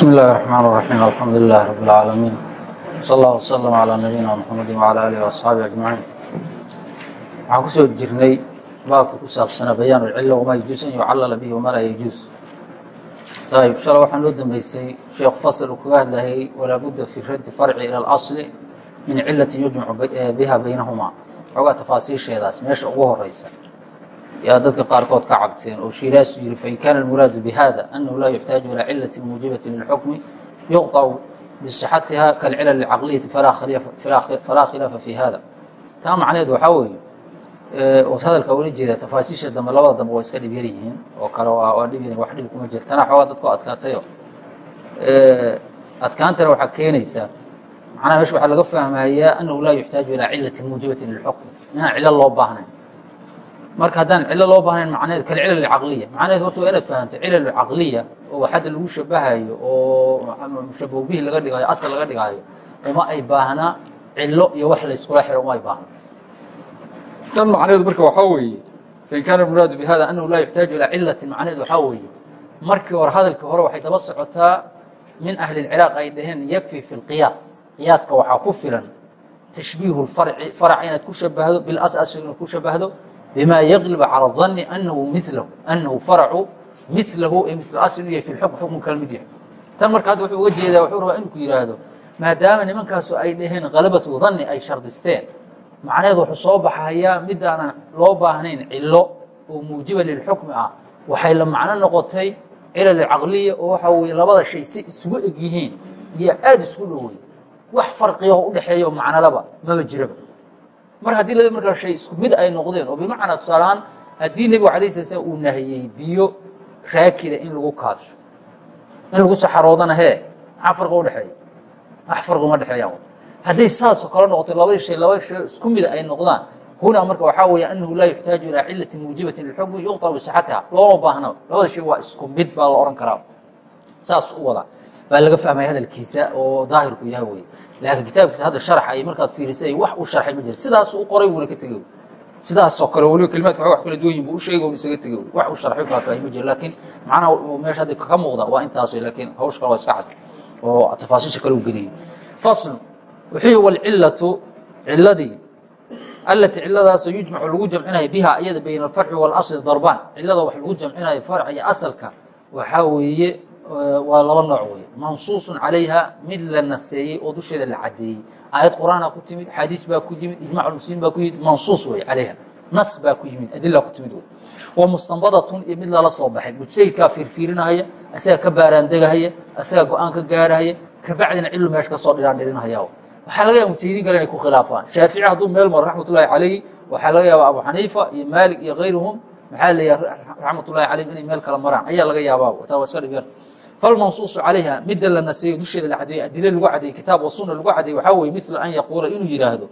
بسم الله الرحمن الرحيم الحمد لله رب العالمين صلى الله وسلم على نبينا محمد وعلى آله وأصحaaبه أجمعين waxaan kusoo jirnay baabka ku saabsanaa bayaan اcila wma يجuuز an yucalala bihi wma laa يجuuز ayb shala waxaa noo dambeysay sheekhu fasl uu kaga hadlayay walaa budda fi raddi farci ilى اlأصl min cilati yujmacu biha baynahuma xoogaa tafaasiisheedaas meesha ugu horeysa yaa dadka qaarkood ka cabteen oo shiiraasu yiri fain kaana almuraadu bihada anahu laa yuxtaaju ilaa cilati muujibati lilxukmi yuqطcu bisixatiha kalcilal caqliyati falaa khilaafa fi hada taa macneed waxaa weeye hadalka ula jeeda tafaasiisha dambe labada dambe waa iska dhib yar yihiin oo kale waa dhib yar wax dhib kuma jiro tanaa xoogaa dadku adkaatayo. Adkaantana waxaa keenaysa macnaha meesha waxaa laga fahmayaa anahu laa yuxtaaju ilaa cilati muujibati lilxukmi inaan cilo loo baahnayn marka haddaan cilo loo baahnayn macneed kalcilal caqliya. Macneed horta waa inaad fahamto cilal caqliya oo xadda lagu shabahayo oo mushabahu bihi laga dhigayo asal laga dhigayo uma ay baahnaa cilo iyo wax la iskula xiro uma ay baahna. Tan macneedu marka waxaa weeye fain kaana muraadu bihada anahu laa yuxtaaju ilaa cilatin macneed waxaa weeye markii hore hadalkii hore waxay daba socotaa min ahli اciraaq ay dhaheen yakfi fi اlqiyaas qiyaaska waxaa ku filan tashbiihu farci farca inaad ku shabahdo bilasas inaad ku shabahdo bima yagliba calى الظani anahu milahu anahu farcu milahu ee mil asl u yahay fi xukm xukmu kala mid yahay tan marka hadda wuxuu uga jeedaa wuxuu rabaa inuu ku yidhaahdo maadaama nimankaasu ay dhaheen kalabatu dhanni ay shardisteen macnaheed wuxuu soo baxayaa midaanan loo baahnayn cilo oo muujiba lilxukmi ah waxay la macno noqotay cilal caqliya oo waxa weye labada shay si isugu eg yihiin iyo aada isku dhowey wax farqiyaho udhexeeya oo macnalaba maba jiraba mar haddii laba markaa shay isku mid ay noqdeen oo bimacnaa tusaalahaan haddii nebigu alay sala slam uu nahiyey biyo raakida in lagu kaadsho in lagu saxaroodana hee maxaa farqi udhexeeya wax farqi uma dhexeeyaan hadday saasoo kale noqotay labadii shay laba shay isku mida ay noqdaan hunaa marka waxaa weeye anahu laa yuxtaaju ilaa cilati muujibatin lilxukmi yuqطacu bisixatiha looma baahna labada shay waa isku mid baa la ohan karaa. Saas u wadaa baa laga fahmaya hadalkiisa oo daahirku yaha weye laakiin kitaabkiisa hadda sharxay markaad fiirisay wax uu sharxay ma jira sidaasuu u qoray wuuna ka tegey sidaasoo kale waliba kelimaadka wax kala duwan yihiin buu u sheegay un isaga tegey wax uu sharxay faahfaahin ma jiro laakiin macnaha meesha hadda ka muuqda waa intaas laakiin hawsh kale waa iska cad oo tafaasiisha kale u geliyey fasl wuxuu yihi walcilatu ciladii alati ciladaasoo yujmacu lagu jamcinayo biha iyada bayna alfarci waalasli darbaan cilada wax lagu jamcinayo farc iyo asalka waxaa weeye waa laba nooc wey mansuusun calayha mid la naseeyey oo dusheeda la cadeeyey. Aayad qur'aana ku timid xadiis baa ku yimid ijmac muslimiin baa ku yimid mansuus wey calayha. Nas baa ku yimid adila ku timid wa mustanbadatun iyo mid lala soo baxay. Mujtahidkaa fiirfiirinahaya asaga ka baaraandegahaya asaga go'aan ka gaarahaya kabacdina cilu meesha ka soo dhiraan dhirinahaya waxaa laga yaaba mujtahidiin kale inay ku khilaafaan. Shaafici hadduu meel maro raxmatullahi calayhi waxaa laga yaaba abu xaniifa iyo maalik iyo kayruhum maxaa leeyahay raxmatullahi calayhim inay meel kala maraan. Ayaa laga yaabaa taa waa iska dhib yarta falmansuusu calayha midda la naseeyo dusheeda la cadeeyo adile lagu cadeeyey kitaab wa sunna lagu cadeeyey waxaa weye mila an yaquula inuu yidhaahdo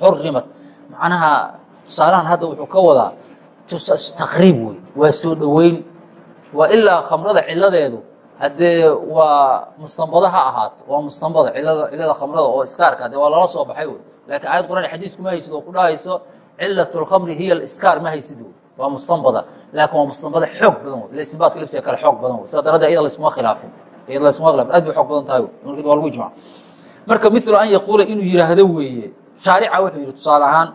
xurimat macnaha tusaalahan hadda wuxuu ka wadaa taqriib wey waa soo dhoweyn waa ilaa khamrada ciladeedu haddee waa mustanbada ha ahaato waa mustanbada cilada khamrada oo iskaarka de waa lala soo baxay wey laakiin aayad quraan xadiis kuma haysid oo ku dhahayso cilat lkhamri hiya iskaar ma haysid wey waa mustanbada laakin waa mustanbada xoog badan wey istinbaadka laftiga kale xoog badan wey sidaa daraadee iyada laysuma khilaafin. Iyada laysuma khilafin aad bay xoog badan tahay waa lagu ijmac marka milu an yaquula inuu yidhaahdo weeye shaarica wuxuu yidhi tusaale ahaan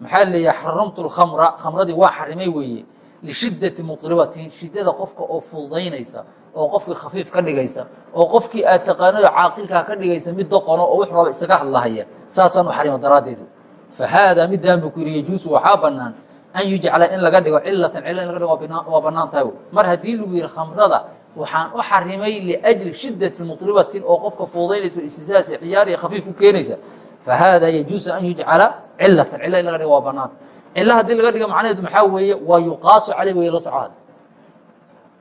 maxaa leeyahay xaramtu lkhamra khamradii waa xarimay weeye. Lishiddati muطribatin shiddada qofka oo fududaynaysa oo qofkii khafiif ka dhigaysa oo qofkii aad taqaanado caaqilkaa ka dhigaysa mid doqono oo wix raba isaga hadlahaya saasaan u xarima daraaddeedu. Fa haadaa midaan buu ku yidhi yajuusu waxaa bannaan an yujcala in laga dhigo cilatan cilo in laga dhigo waa bannaan tahay mar haddii lagu yidhi khamrada waxaan u xarimay liajli shiddati muطribatin oo qofka fududaynaysa istisaas ciyaar iyo khafiif ku keenaysa. Fa haadaa yajuusu an yujcala cilatan cilo in laga dhigo waa bannaanta cilo haddii laga dhigo macnaheedu maxaa weeye? Waa yuqaasu caleyh wey la soco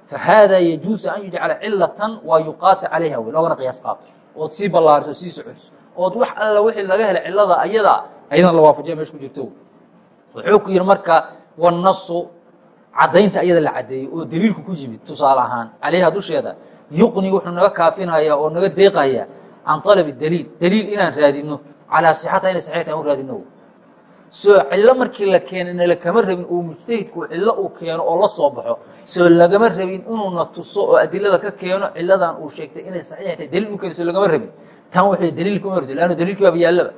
fahada yajuusu an yujcala cilatan waa yuqaasa calayha wey loogana qiyaas qaato. Ood sii ballaariso sii socotiso ood wax alla wixii laga helay cilada ayada ayadan la waafajiya meesha ku jirto wuxuu ku yihi marka wanasu caddaynta ayada la caddeeyey oo daliilku ku yimid tusaale ahaan calayha dusheeda yuqni wuxuu naga kaafinhayaa oo naga deeqayaa can alabi daliil daliil inaan raadino calaa sixata inay saxiix tahay u raadino soo cillo markii la keenana lakama rabin uu mujtahidku cillo uu keeno oo la soo baxo. Soo lagama rabin inuuna tuso oo adilada ka keeno ciladan uu sheegtay inay saxiix tahay daliil u keeno soo lagama rabin. Tan wuxuu daliil kuma hordi lanno daliilkii baaba yaallaba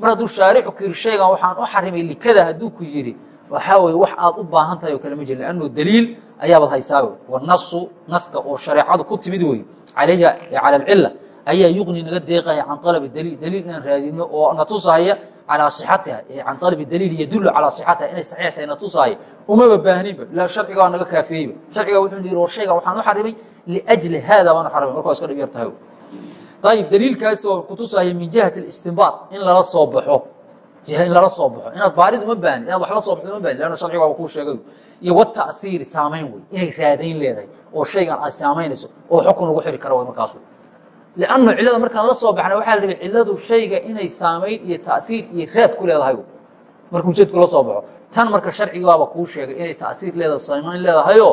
mar hadduu shaaricu ku yiri shaygan waxaan u xarimay likada hadduu ku yidhi waxaa weeye wax aad u baahan tahay oo kale ma jir lannu daliil ayaabaad haysaawe wanasu naska oo shareecadu ku timid wey alayha cala alcila ayaa yuqni naga deeqaya can alabi daliil daliil inaan raadino oo na tusahaya calaa sixatiha can alabi daliil yadulu calaa sixatiha inay saxiix tahay na tusahaya umaba baahninba ilaa sharciga waa naga kaafeeyeyba. Sharciga wuxuu yidhi war shaygan waxaan u xarimay liajli haada baan u xarimay. Marka waa iska dhib yar tahay ayib daliilkaas oo kutusaya min jihati اlistinbaad in lala soo baxo. In lala soo baxo. Inaad baarid uma baahni inaad wax la soo baxdo uma bahni lanna sharciga waa kuu sheegay. Iyo wata'hiiri saamayn wey inay raadayn leedahay oo shaygan aad saamaynayso oo xukun lagu xiri karo way markaas lannu cilada markaan la soo baxna waxaa la rabay ciladu shayga inay saamayn iyo ta'hiir iyo raad ku leedahay markuu jeedku la soo baxo. Tan marka sharcigaaba kuu sheegay inay ta'hiir leedahay saamayn leedahayoo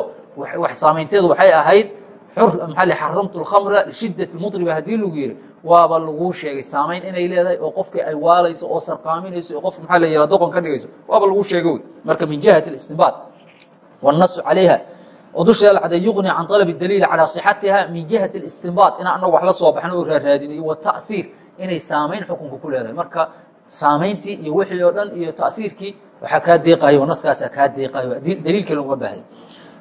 wax saamaynteedu waxay ahayd maaa l xaramtu lkhamra lishidat muطriba haddii lagu yihi waaba laguu sheegay saamayn inay leedahay oo qofkii ay waalayso oo sarqaaminayso oo qofka maaa la yihah doqon ka dhigayso waaba laguu sheegay wey marka min jihati اlistinbaad wاnasu calayha oo dusheeda la caday yuغni can طalb اdaliil calى صixatiha min jihati اlistinbaad inaan anagu wax la soo baxno oo raaraadino iyo wata'hiir inay saamayn xukunka ku leedahay marka saamayntii iyo wixii oo dhan iyo ta'hiirkii waxaa kaa deeqayo naskaasaa kaa deeqayo daliil kale uma baahaya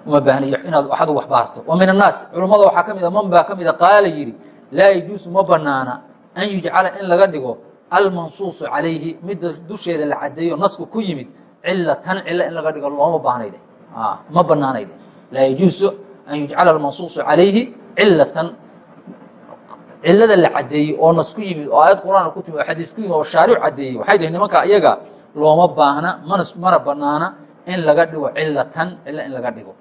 uma baahnayo inaad axadu wax baarto. Wa min annaas culummada waxaa ka mida man baa ka mida qaala yidhi laa yajuusu ma banaana an yujcala in laga dhigo almansuusu calayhi midda dusheeda la cadeeyo nasku ku yimid cilatan cilo in laga dhigo looma baahnayde ma banaanayde laa yajuusu an yujcala almansuusu calayhi cilatan cilada la cadeeyey oo nas ku yimid oo aayad quraan ku timid oo xadiis ku yimid oo shaaric cadeeyey waxay dhaheen nimanka iyaga looma baahna mana mana banaana in laga dhigo cilatan cilo in laga dhigo.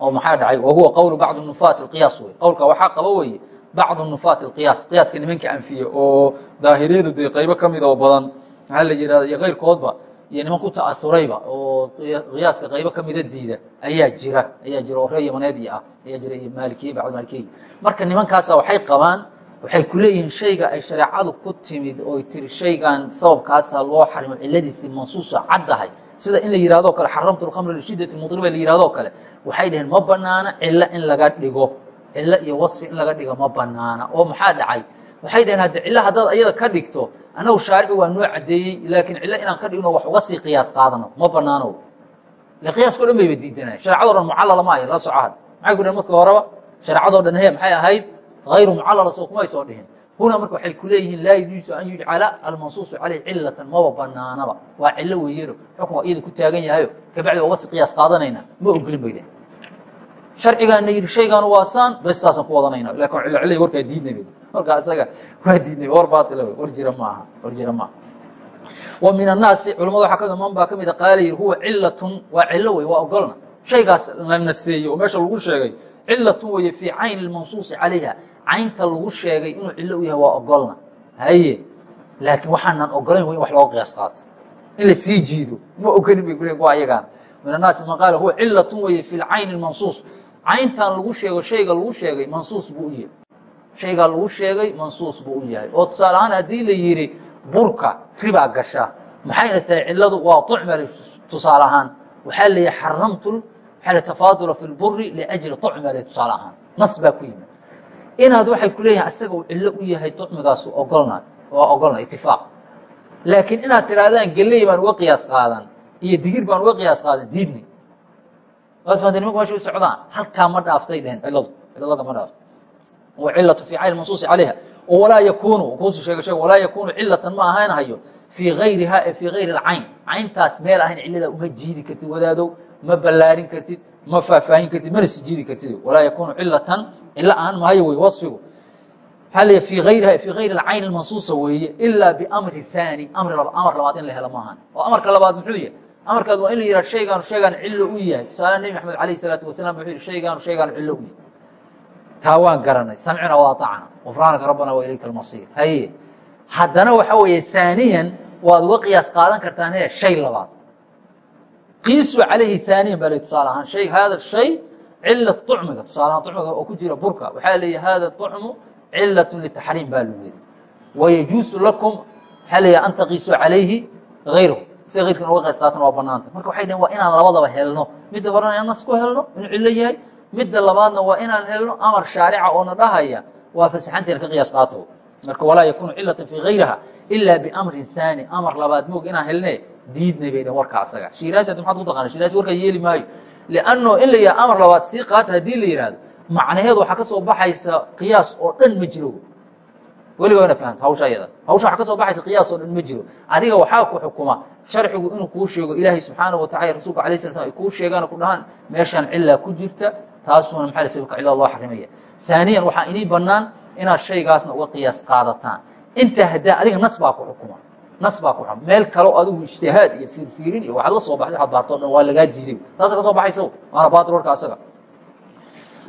Oo maxaa dhacay? Wahuwa qowlu bacdi nufaat اqiyaas wey qowlka waxaa qaba weeye bacdu nufaat اqiyaas qiyaaska nimanka anfiye oo daahiriyadu dee qaybo ka mid oo badan maxaa la yihahda iyo keyrkoodba iyo niman ku ta'asurayba oo qiyaaska qaybo kamida diida ayaa jira. Ayaa jira oo reer yamaneedi ah ayaa jira iyo maalikiye bacd maalikiye marka nimankaasa waxay qabaan waxay ku leeyihiin shayga ay shareecadu ku timid oo tiri shaygan sababkaasa loo xarimo ciladiisii mansuusa caddahay sida in la yihahdo kale xaramtu lkhamra lishiddati mudriba la yihahdo kale. Waxay dhaheen ma banaana cilo in laga dhigo. Cilo iyo wasfi in laga dhigo ma banaana. Oo maxaa dhacay? Waxay dhaheen hadde cilo haddaad ayada ka dhigto annagu shaarici waa noo caddeeyey laakiin cilo inaan ka dhigno wax uga sii qiyaas qaadano. Ma banaano. Ile dhan bayba diidanayen sharecado dhan mucallala ma ahayn la soco had maxay ku dhaheen markii horeba? Shareecadoo dhan he maxay ahayd? Hayru mucallala soo soo dhihin huna marka waxay ku laa yajuusu an yujcala almansuusu caleyh cilatan maba banaanaba waa cilo weeyano xukun iyada ku taagan yahayo kabacdi waa uga si qiyaas qaadanayna ma ogolin bay dhehen sharcigaana yidhi shaygaanu waa saan. Bes saasaan ku wadanayna. Lakin cilo cilay warkaa diidnay warkaa isaga waa diidnay war baatila wey war jira maaha war jira maaha. Wa min annaasi culamada waxaa ka mid man baa ka mida qaala yidhi huwa cilatun waa cilo wey waa ogolna. Shaygaas la naseeyey oo meesha lagu sheegay cilatun weeye fii cayni lmansuusi calayha caynta lagu sheegay inuu cilo u yahay waa ogolna. Haye laakiin waxaanan ogolayn wey in wax looga qiyaas qaato. In la jiido ma ogolin bay kuleen kuwa ayagaan min annaasi man qaala huwa cilatun weeye fi lcayni mansuus cayntan lagu sheego shayga lagu sheegay mansuus buu u yahay. Shaygaa lagu sheegay mansuus buu u yahay. Oo tusaale ahaan haddii la yidhi burka ribaa gasha. Maxayna tahay ciladu waa ucmar tusaale ahaan. Waxaa leeyahay xaramtu waxaa tafaadula fi lburi liajli ucmare tusaale ahaan. Nas baa ku yimid inaad waxay ku asaga uu cillo u yahay ucmigaasu ogolna waa ogolna itifaaq laakiin inaad tihaahdaan geley baan uga qiyaas qaadan iyo digir baan uga qiyaas qaadan diidni waad fahamtay nimanku meesha u socdaan? Halkaa ma dhaaftay dheheen ciladu ciladaga ma dhaafto wcilatu fi cayl mansuusi calayha. Walaa yakunu kuusu sheega sheeg walaa yakunu cilatan ma ahaynhayo fii gayriha ee fii gayri اlcayn cayntaas meel ahayn ciladaa uma jiidi kartid wadaadow ma ballaarin kartid ma faahfaahin kartid mana si jiidi kartid. Walaa yakunu cilatan cilo ahaan mahayo wey wasfigu. Waxaa leeya fii ayriha fii gayri alcayn mansuusa weeye ilaa biamri haani amr labaad in la helo maahan. Oo amarka labaad muxuu yahay? Amarkaad waa in la yihah shaygaanu shaygaan cillo u yahay. Tusaale nebi maxamed alayh isalaatu wasalam wuxuu yihi shaygaanu shaygaanu cillo u yahay. Taa waan garanay samcina wa aacna gufraanaka rabbana wa ilayka almasiir. Haye haddana waxa weeye haaniyan waad uga qiyaas qaadan kartaan he shay labaad qiisu calayhi haaniyan baa le tusaale ahaan hay hada shay cila ucmiga tusaale ahaan ucmiga oo ku jira burka waxaa leeya hada ucmu cilaة litaxriim baa lagu yidhi. Wayajuusu lakum waxaa leeya an taqiisuu calayhi hayrahu si hayrkan uga qays qaatan waa banaanta marka waxay dhaheen waa inaan labadaba helno. Midda horena inaan nas ku helno inuu cillo yahay. Midda labaadna waa inaan helno amar shaarica oo na dhahaya waa fasaxanteena ka qiyaas qaato. Marka walaa yakuunu cilatan fii hayriha ilaa biamrin haani amar labaad moog inaan helne diidnay bay dhaheen warka asaga. Shiiraasi hadda maxaad ku taqaana shiiraasi warkaa yeeli maayo. Lianno in la yidhaha amar labaad sii qaata haddii la yidhaahdo macnaheedu waxaa ka soo baxaysa qiyaas oo dhan ma jiro. Weliba wana fahamta hawsha ayada hawsha waxaa ka soo baxaysa qiyaas oo dhan ma jiro. Adiga waxaa ku xukuma sharcigu inuu kuu sheego ilaahay subxaanahu watacala rasuulka alay sala slam ay kuu sheegaan ku dhahaan meeshaan cilaa ku jirta taasuna maxaa sababka cillada loo xarimaya. Haaniyan waxaa inii bannaan inaad shaygaasna uga qiyaas qaadataan. Intaa haddaa adiga nas baa ku xukuma nas baa ku xukuma meel kaleo adigu ijtihaad iyo fiirfiirin iyo waxaad la soo baxday waxaad baarto o dhan waa lagaa diiday taasa ka soo baxaysa waana baatil warka asaga.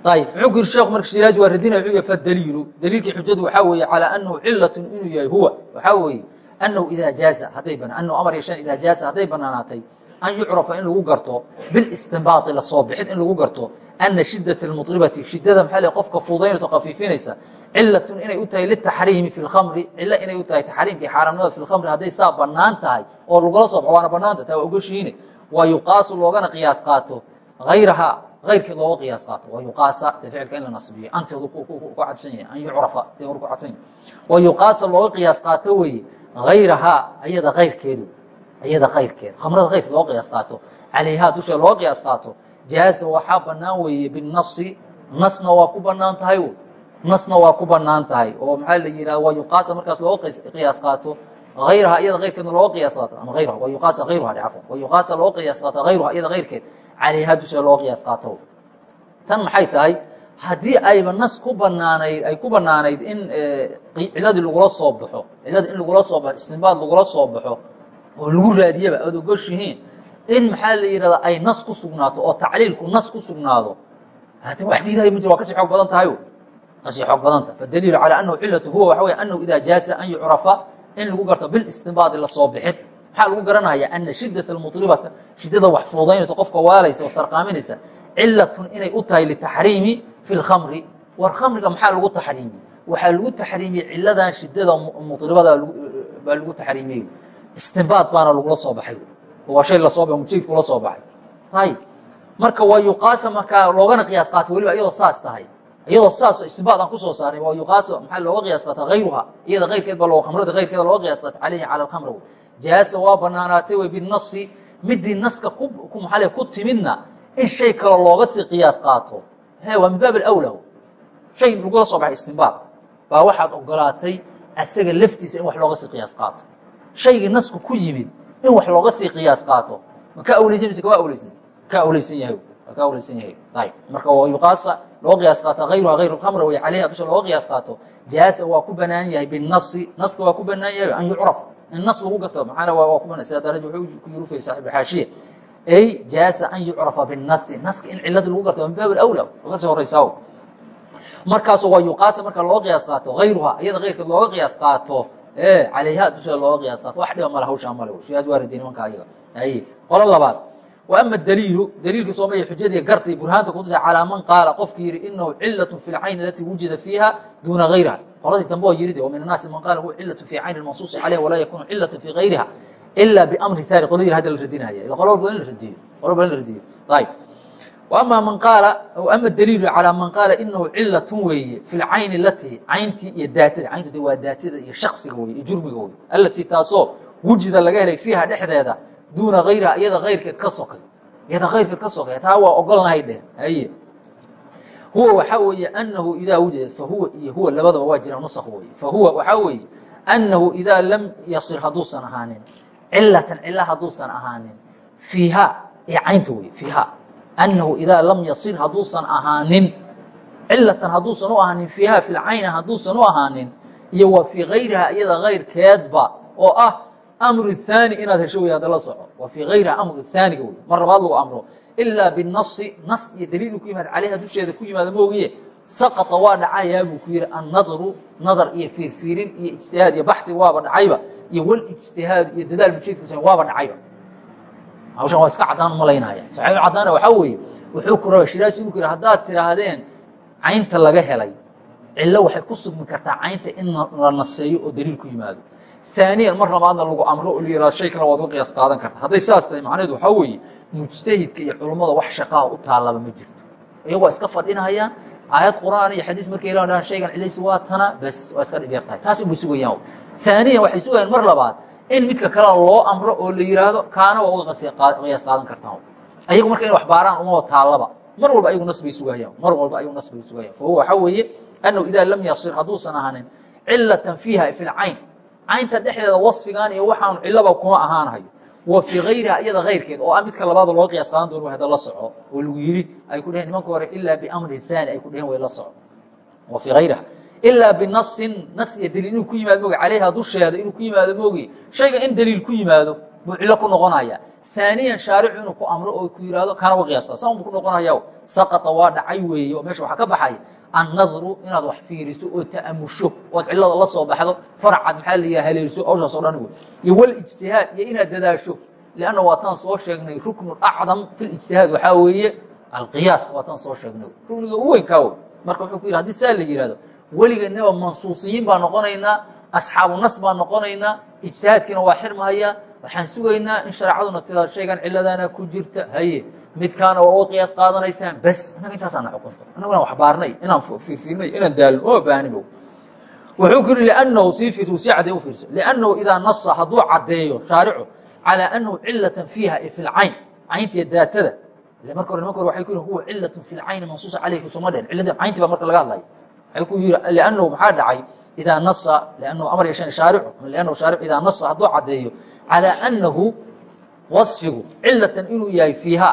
Ayb muxuu ku yiri sheekhu marka shiraazi waa radinaya wuxuu yihi fadaliilu. Daliilkii xujadu waxaa weeye calaa anahu cilatun inuu yahay huwa. Waxaa weeye anahu idaa jaaza. Hadday bana anahu amar yeeshaan idaa jaaza. Hadday banaanaatay an yucrafa in lagu garto bilistinbaati la soo bixid in lagu garto ana shidaة اmuطribati shidada maxaa l qofka fuudaynayso khafiifinaysa cilatun inay u tahay litaxriimi fi اlkhamri cilo inay u tahay taxriimkii xaaraamnimada fi lkhamri hadday saa banaan tahay oo lagula soo baxo waana banaanta taa waa ogoshihiine waa yuqaasu loogana qiyaas qaato hayraha ayrkeed looga qiyaas qaato waa yuqaasa dee ficilka in la nasbiyo anteedu ku cadsan yahay an yucrafa dee war ku cadsan yahay waa yuqaasa looga qiyaas qaato weeye hayrahaa ayada kayrkeedu ayada kayrkeed khamrada kayrkeed looga qiyaas qaato. Calayhaa dusha looga qiyaas qaato. Jaaza waxaa banaan weeye binasi nasna waa ku bannaan tahay nasna waa ku bannaan tahay oo maxaa la yihah waa yuqaasa markaas looga qiyaas qaato. Ayraha iyada ayrkeedna looga qiyaas qaato. Ama ayraha waa yuqaasa ayruha afan waa yuqaasa looga qiyaas qaato ayruha iyada ayrkeed calayha dusha looga qiyaas qaato. Tan maxay tahay? Haddii ayba nas ku banaanayd ay ku banaanayd in ciladii lagula soo baxo ciladii in lagula soo baxo istinbaad lagula soo baxo oo lagu raadiyaba aad ogoshihiin in maxaa la yidhahdaa ay nas ku sugnaato oo tacliilku nas ku sugnaado. Hadi wax diidahay ma jir waa ka sii xoog badan tahay ka sii xoog badanta fadaliilu calaa anahu cilatu huwa waxa wey anahu idaa jaaza an yucrafa in lagu garto bilistinbaadi la soo bixid maxaa lagu garanaya ana shidat almuطribata shidada wax fuudaynaysa qofka waalaysa oo sarqaaminaysa cilatun inay u tahay litaxriimi fi lkhamri war khamriga maxaa lagu taxriimi? Waxaa lagu taxriimiyey ciladan shidada muطribada baa lagu taxriimiyey istinbaad baana lagula soo baxay. Waa shay la soo ba mujtahidku la soo baxay. Ayib marka waa yuqaasa markaa loogana qiyaas qaata weliba iyadoo saas tahay. Iyadoo saas istinbaad aan ku soo saaray waa yuqaasa maxaa looga qiyaas qaata hayruha iyada kayrkeed ba khamrada kayrkeeda looga qiyaas qaata calayhi cala alkhamra wey jaasa waa banaanaatay wey binasi midii naska maxaa ku timidna in shay kale looga sii qiyaas qaato. He waa min baab alawla. Shay lagula soo baxay istinbaad. Baa waxaad ogolaatay asaga laftiisa in wax looga sii qiyaas qaato shaygii nasku ku yimid in wax looga sii qiyaas qaato. Ka awleysan mise kama awleysan? Ka awleysan yahay. Ka awleysan yahay. Ayb marka yuqaasa looga qiyaas qaata hayruha hayru lkhamra way calayha dusha looga qiyaas qaato. Jaasa waa ku banaan yahay binasi naska waa ku banaan yahay an yucraf. In nas lagu gato maxaana waa ku banaan sida daraja wuxuu ku yiri fay saaxib xaashiya ay jaasa an yucrafa binasi naska in cilada lagu garto min baab alawla laga sii horeysaa markaasu waa yuqaasa marka looga qiyaas qaato. Hayruha iyada hayrkeed looga qiyaas qaato calayha dusheeda looga qiyaas qaato wax dhiba male hawshaa male shidaas waa radiyay nimanka ayaga. Ay qolo labaad. Wa ama daliilu daliilka soomaya xujadii gartay burhaanta kutusa calaa man qaala qofkii yihi inahu cilatun fi lcayn alatii wujida fiiha duuna gayriha qoladii dambe oo yiride wa min annaasi man qaala huwa cilatu fi cayni mansuusi caleyh walaa yakunu cilatan fi gayriha ila biamri thani qoladii hadda la radinaya ila qolo walba in la radiyo. Qolo walba in la radiyo. Ayib ama man qaala ama daliilu calaa man qaala inahu cilatun weeye fi lcayni alatii cayntii iyo daatada cayntu de waa daatada iyo shaksiga weye iyo jurmiga weye alatii taasoo wujida laga helay fiiha dhexdeeda duuna hayriha iyada kayrkeed ka sokay iyada kayrkeed ka sokay taa waa ogolnahay dheh haye. Huwa waxaa weeye anahu idaa wujida fahuwa iyo huwa labadaba waa jira nusakh weye fahuwa waxaa weeye anahu idaa lam yasir hadduusan ahaanin cilatan cila hadduusan ahaanin fiiha ee caynta weye fiiha anahu idaa lam yasir hadduusan ahaanin cilatan hadduusan u ahaanin fiiha fi lcayni hadduusan u ahaanin iyo wa fii gayriha iyada kayrkeedba oo ah amru haani inaad hesho wey hadda la soco wa fii gayriha amru haaniga wey mar labaad lagu amro ilaa binasi nas iyo daliilu ku yimaad calayha dusheeda ku yimaada moogiye saqata waa dhacayaa buu ku yihi annadru nadar iyo fiirfiirin iyo ijtihaad iyo baxi waaba dhacayba iyo walijtihaadu iyo dadaal mujeedkusa waaba dhacayba hawshan waa iska caddaan u malaynaya saxaabi caddaana waxaa weeye wuxuu ku raba shiraasi inuu ku yidhi haddaad tidhaahdeen caynta laga helay cillo waxay ku sugmi kartaa caynta in la naseeyo oo daliil ku yimaado. Aaniyan mar labaadna lagu amro oo la yihahdo shay kale waad uga qiyaas qaadan karta. Hadday saas tahay macnaheedu waxaa weeye mujtahidka iyo culummada wax shaqaha u taallaba ma jirto. Iyagoo iska fadhinahayaan aayad qur'aan iyo xadiis markay la dhahaan shaygan cilaysi waa tana bes waa iska dhib yar tahay taasi bay sugayaan aaniyan waxay sugayaan mar labaad in midka kalena loo amro oo la yihaahdo kaana waa uga qiyaas qaadan kartaan ayagu marka inay wax baaraan uma taallaba. Mar walba ayagu nas bay sugayaan mar walba ayagu nas bay sugayaan fahuwa waxaa weeye annahu idaa lam yasir hadduusan ahanin cilatan fiiha fi lcayn caynta dhexdeeda wasfigan iyo waxaanu cilaba kuma ahaanahayo. Wa fii hayriha iyada hayrkeed oo ah midka labaad loo qiyaas qaadan doon hada la soco oo lagu yidhi ay ku dheheen nimanka hore ilaa biamrin haani ay ku dheheen way la soco wa fii hayriha ilaa binasin nas iyo inuu ku yimaado moogi calayha dusheeda inuu ku yimaado moogi shayga in daliil ku yimaado buu cillo ku noqonaya aaniyan shaaricu inuu ku amro oo ku yihahdo kana uga qiyaas qaad san buu ku noqonaya saqata waa dhacay weeye meesha waxaa ka baxay annadru inaad wax fiiriso oo ta'amusho ood cilada la soo baxdo farcad maxaa la yaha haleelso hawshaas o dhan iyo walijtihaad iyo inaad dadaasho lianna waataan soo sheegnay ruknu acdam fi lijtihaad waxaa weeye alqiyaas waataan soo sheegnay rukniga u weynkaa wey marka wuxuu ku yidhi haddii saa la yihahdo weliganaba mansuusiyiin baa noqonaynaa asxaabu nas baa noqonaynaa ijtihaadkiina waa xirmahaya. Waxaan sugaynaa in shareecaduna tida shaygan ciladana ku jirta. Haye midkaana waa uga qiyaas qaadanaysaan. Bas annaga intaasaana xukunto. Annagu inaan waxbaarnay inaan fiirfiirnay inaan daalno uma baahnibo wuxuu ku yidhi liannahu sii fiirtu sii cadday u fiirso. Liannahu idaa nasa hadduu caddeeyo shaaricu calaa annahu cilatan fiiha fi lcayn cayntiya daatada. Marka hore nimanka hore waxay ku yihiin huwa cilatun fi lcayni mansuusa caleyhi sooma dhehen. Cilladii cayntii baa marka laga hadlaya ku yidhi liannahu maxaa dhacay? Idaa nasa liannahu amar yeesheen shaaricu liannahu shaaricu idaa nasa hadduu caddeeyo calaa annahu wasfigu cilatan inuu yahay fiiha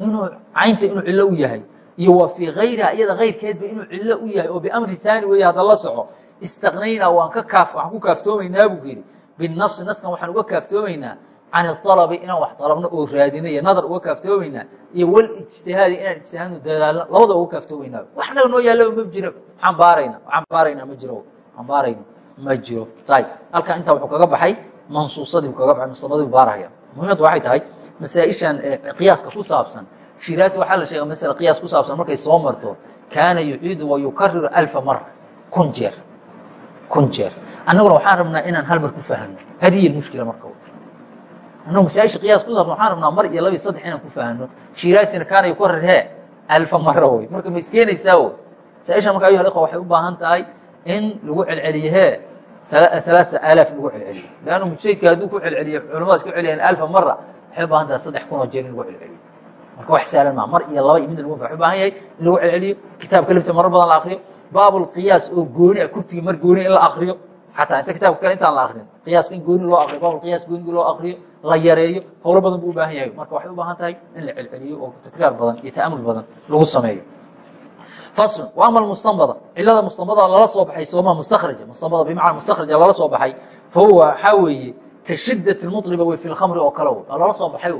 inuu caynta inuu cillo u yahay iyo wa fii hayriha iyada hayrkeedba inuu cillo u yahay oo biamri taani weeye hadda la soco istaqnaynaa waan ka kaaf waxaan ku kaaftoomaynaa buu yidhi binasi naskan waxaan uga kaaftoomaynaa can ialabi inaan wax dalabno oo raadina nadar uga kaaftoomaynaa iyo walijtihaadi inaan ijtihaadno dadaalno labada uga kaaftoomaynaa wax naga noo yaallaba ma jiro waxaan baarayna waxaan baaraynaa ma jiro waxaan baarayna ma jiro ayb halkaa intaa wuxuu kaga baxay mansuusadii kaga baxay mustamadii baarahaya muhiimaddu waxay tahay masaaishan qiyaaska ku saabsan shiraasi waxaa la sheega masale qiyaas ku saabsan markay soo marto kaana yuciidu wa yukariru alfa mara kun jeer kun jeer annaguna waxaan rabnaa inaan hal mar ku fahano hadiya mushkila marka annagu masaaisha qiyaas ku saabsan waxaan rabnaa mar iyo laba iyo saddex inaan ku fahano shiraasina kaana yukarir he alfa mara wey marka ma iskeenaysaa wey masaaishan marka ayuha ikhwa waxay u baahan tahay in lagu celceliyo he alaaa alaaf lagu celceliyo. Lannu mujtahidka hadduu ku celceliyo culamadaas ku celiyaan alfa mara waxay u baahan tahay saddex kun oo jeer in lagu celceliyo. Marka wax sahlan maa mar iyo laba iyo mid lagu waxu baahan yahay in lagu celceliyo. Kitaabka lafta marar badan la akriyo baabulqiyaas oo gooni ah kurtiga mar gooni in la akriyo xataa inta kitaabka kale intaan la akrin qiyaaska in gooni loo akriyo baabulqiyaas goonigi loo akriyo la yareeyo howlo badan buu u baahan yahay marka waxay u baahan tahay in la celceliyo oo takraar badan iyo ta'amul badan lagu sameeyo. Fasl ama mustanbada cilada mustanbada lala soo baxay sooma mustakraja mustanbada bimacna mustakraja lala soo baxay fa huwa waxaa weeye ka shidat muطriba wey fi lkhamri oo kale lala soo baxay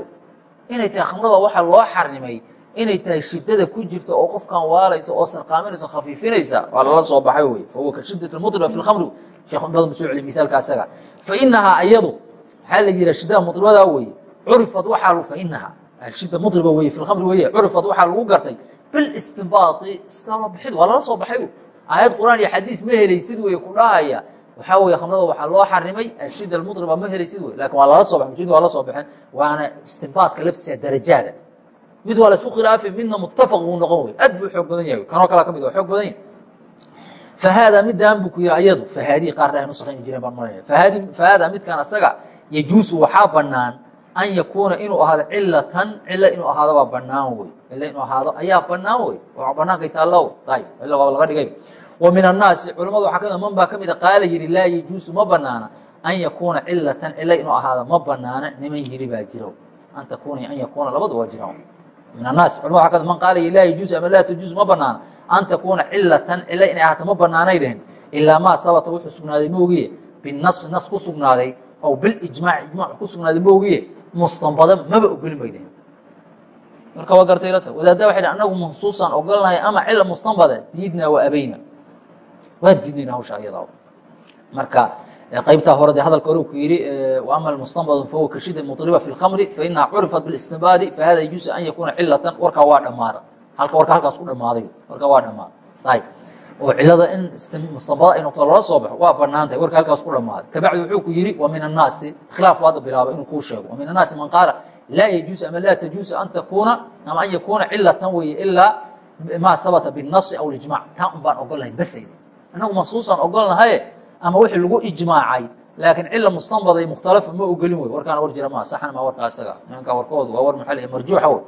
inay tahay khamrada waxaa loo xarimay inay tahay shidada ku jirta oo qofkan waalaysa oo sarqaaminaysa khafiifinaysa waa lala soo baxay wey fa huwa ka shidat muطriba fi lkhamri sheekh badan soo celiy misaalka asaga fa inahaa ayadu waxaa la yihaa shidada muطribada weye curifad waxaa fa inaha shida muطriba weye fi lkhamri weye curifad waxaa lagu gartay bilistinbaai istaala bixid waa lala soo baxay aayad quraan iyo xadiis ma helaysid wey ku dhahaya waxaa weye khamrada waxaa loo xarimay ashid almuطriba ma helaysid wey lakin waa lala so baxay mujid waa la soo baxeen waana istinbaadka laftiisa darajaada mid waa la isku khilaafay midna mutafaq buu noqon wey aad buu xoog badan yahay kanoo kala ka mid waa xoog badan yahay fahaada midaan buu ku yihi ayadu fahaadii qaar dhahay nusakayni jireen baan maranaya fahaada midkaan asaga yajuusu waxaa banaan an yakuuna inuu ahaado cilatan cilo inuu ahaado baa banaan wey cilo inuu ahaado ayaa banaan wey oo banaankay taallo ayb cilo waaba laga dhigay wa min annaasi culamadu waxaa ka mid man baa ka mida qaala yidhi laa yajuusu ma banaana an yakuuna cilatan cilo inuu ahaado ma banaana niman yiri baa jiro an takuuna an yakuuna labadu waa jiraan min annaas culamada waa ka mid man qaala laa yajuusu ama laa tajuusu ma banaana an takuuna cilatan cilo inay ahaato ma banaanay dhehen ilaa maa habata wuxuu sugnaaday moogiye binasi nas ku sugnaaday aw bilijmaac ijmac ku sugnaaday moogiye mustanbada maba ogolin bay dheheen marka waa gartay la ta wadaadda waxay dhhen anagu mansuusaan ogolnahay ama cila mustanbada diidnaa waa abayna waa diidnayna hawsha ayadaa marka qaybtaa hore dee hadalka hore ku yidhi ama mustanbadu fahuwa kashida muطriba fi اlkhamri fainaha curifat biاlistinbaadi fahada yajuusu an yakuuna cilatan warkaa waa dhammaada halka warka halkaas ku dhammaaday warkaa waa dhammaaday ayb oo cilada in mustanbada ay noqto lala soo baxo waa banaan tahay warka halkaas ku dhammaaday kabacdi wuxuu ku yidhi wa min annaasi khilaaf hadda bilaaba inuu kuu sheego wa min annaasi man qaala laa yajuusu ama laa tajuusu an takuuna ama an yakuuna cilatan weeye ilaa maa habata binnasi aw ijmac taa un baan ogolnahay basayda annagu mansuusaan ogolnahaye ama wx lagu ijmaacay laakiin cila mustanbaday mukhtalafa ma ogelin wey warkaana war jira maa saxan ma warka asaga nimanka warkoodu waa war maxali marjuuxa wey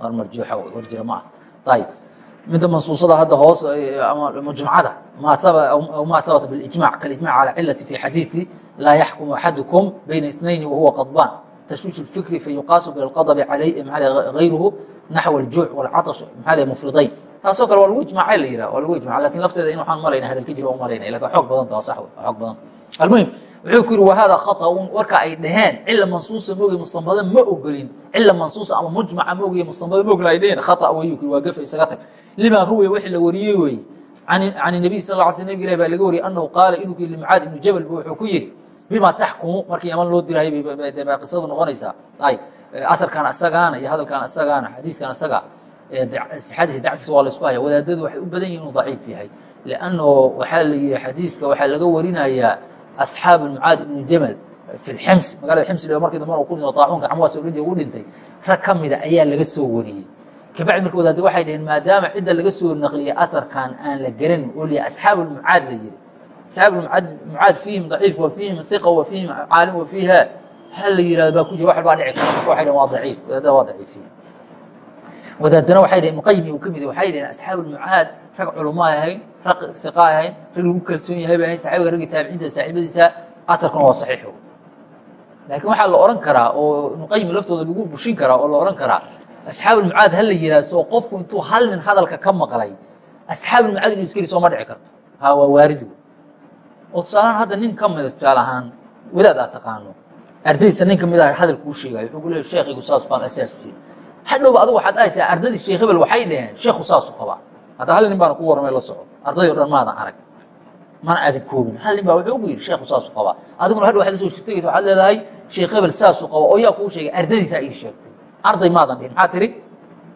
war marjuuxa wey war jira maaha ayib midda mansuusada hadda hoos ama jumcada maa habata bilijmac kalijmac calaa cilati fi xadiidi laa yaxkumu axadukum bayna itnayni wahuwa qadbaan tashwiish اlfikri fayuqaasu bilqadabi calay maaa ayruhu naxw aljuuc wاlcatash maxaa mufridayn taasoo kale waa lagu ijmaacay la yidhaha waa lagu ijmaca laakiin lafteeda in waxaan malayna hadalka jiro malayna laakiin xoog badanta waa sax wey xoog badan almuhim wuxuu ku yidhi wahada khata'un warka ay dhaheen cila mansuusa moogiy mustanbada ma ogolin cila mansuusa ama mujmaca moogiy mustanbada ma ogolin ay dhaheen khata wayuu ku yidhi waa gafa isaga tag limaa ruwiya wixii la wariyey weeye can الnabiy sal ly sl nabig ilahi baa laga wariyey anahu qaala inuu ku yidhi limcaad ibnu jabal bu wuxuu ku yidhi bima taxkumu markii yaman loo diraayo baa qisadu noqonaysaa ay atarkan isagaana iyo hadalkaan isagaana xadiiskaan isaga sixadiisa dacfiisa waa laysku haya wadaadadu waxay u badan yihiin inuu daciif yahay. Lanno waxaa la yihi xadiiska waxaa laga warinayaa asxaab mucaad ibnu jamal fi xims magalada xims markii dambe ku dhinto taacuunka camwaas oran jir ugu dhintay rag ka mida ayaa laga soo wariyey. Kabacdi marka wadaadda waxay dhaheen maadaama cidda laga soo naqliyay aharkan aan la garanin oo liya asxaab mucaad la yiri asxaab mucaad fiihim daciif wa fiihim iqa wa fiihim caalim wa fiiha waxaa la yirahda baa ku jira wax baa dhici kara marka waxay dhaheen waa daciif wadaadada waa daciifiye wadaadana waxay dhaheen muqayim uu ka mid waxay dhaheen asxaab mucaad rag culamo ay ahayn rag iqa ay ahayn rag lagu kalsoon yahay bay ahayn saxaabiga raggii taabiciinta saaxiibadiisa aharkuna waa saxiixo laakiin waxaa la ohan karaa oo ibnuqayim laftooda lagu bushin karaa oo la ohan karaa asxaabulmucaad ha la yihahdo soo qofku intuu hal nin hadalka ka maqlay asxaabulmucaad inu iskeli sooma dhici karto. Ha waa waaridu oo tusaalahaan hadda nin ka mida tusaale ahaan wadaad aad taqaano ardaydiisa nin ka mid ah hadal kuu sheegayo wuxuu ku leey sheekhigu saas qaam asaaskii hadhowba adigu waxaad ahaysaa ardadii sheekh hebel waxay dhaheen sheekhu saasu qabaa hadda hal nin baana ku warramay la soco ardaday o dhan maadan arag. Mana aadan koobin. Hal nin baa wuxuu ugu yidhi sheekhu saasu qabaa adiguna hadhow waxaad la soo shirtagaysa waxaad leedahay sheekh hebel saasuu qaba oo yaa kuu sheegay ardadiisaa ii sheegtay. Arday maadan dhihin. Maxaa tiri?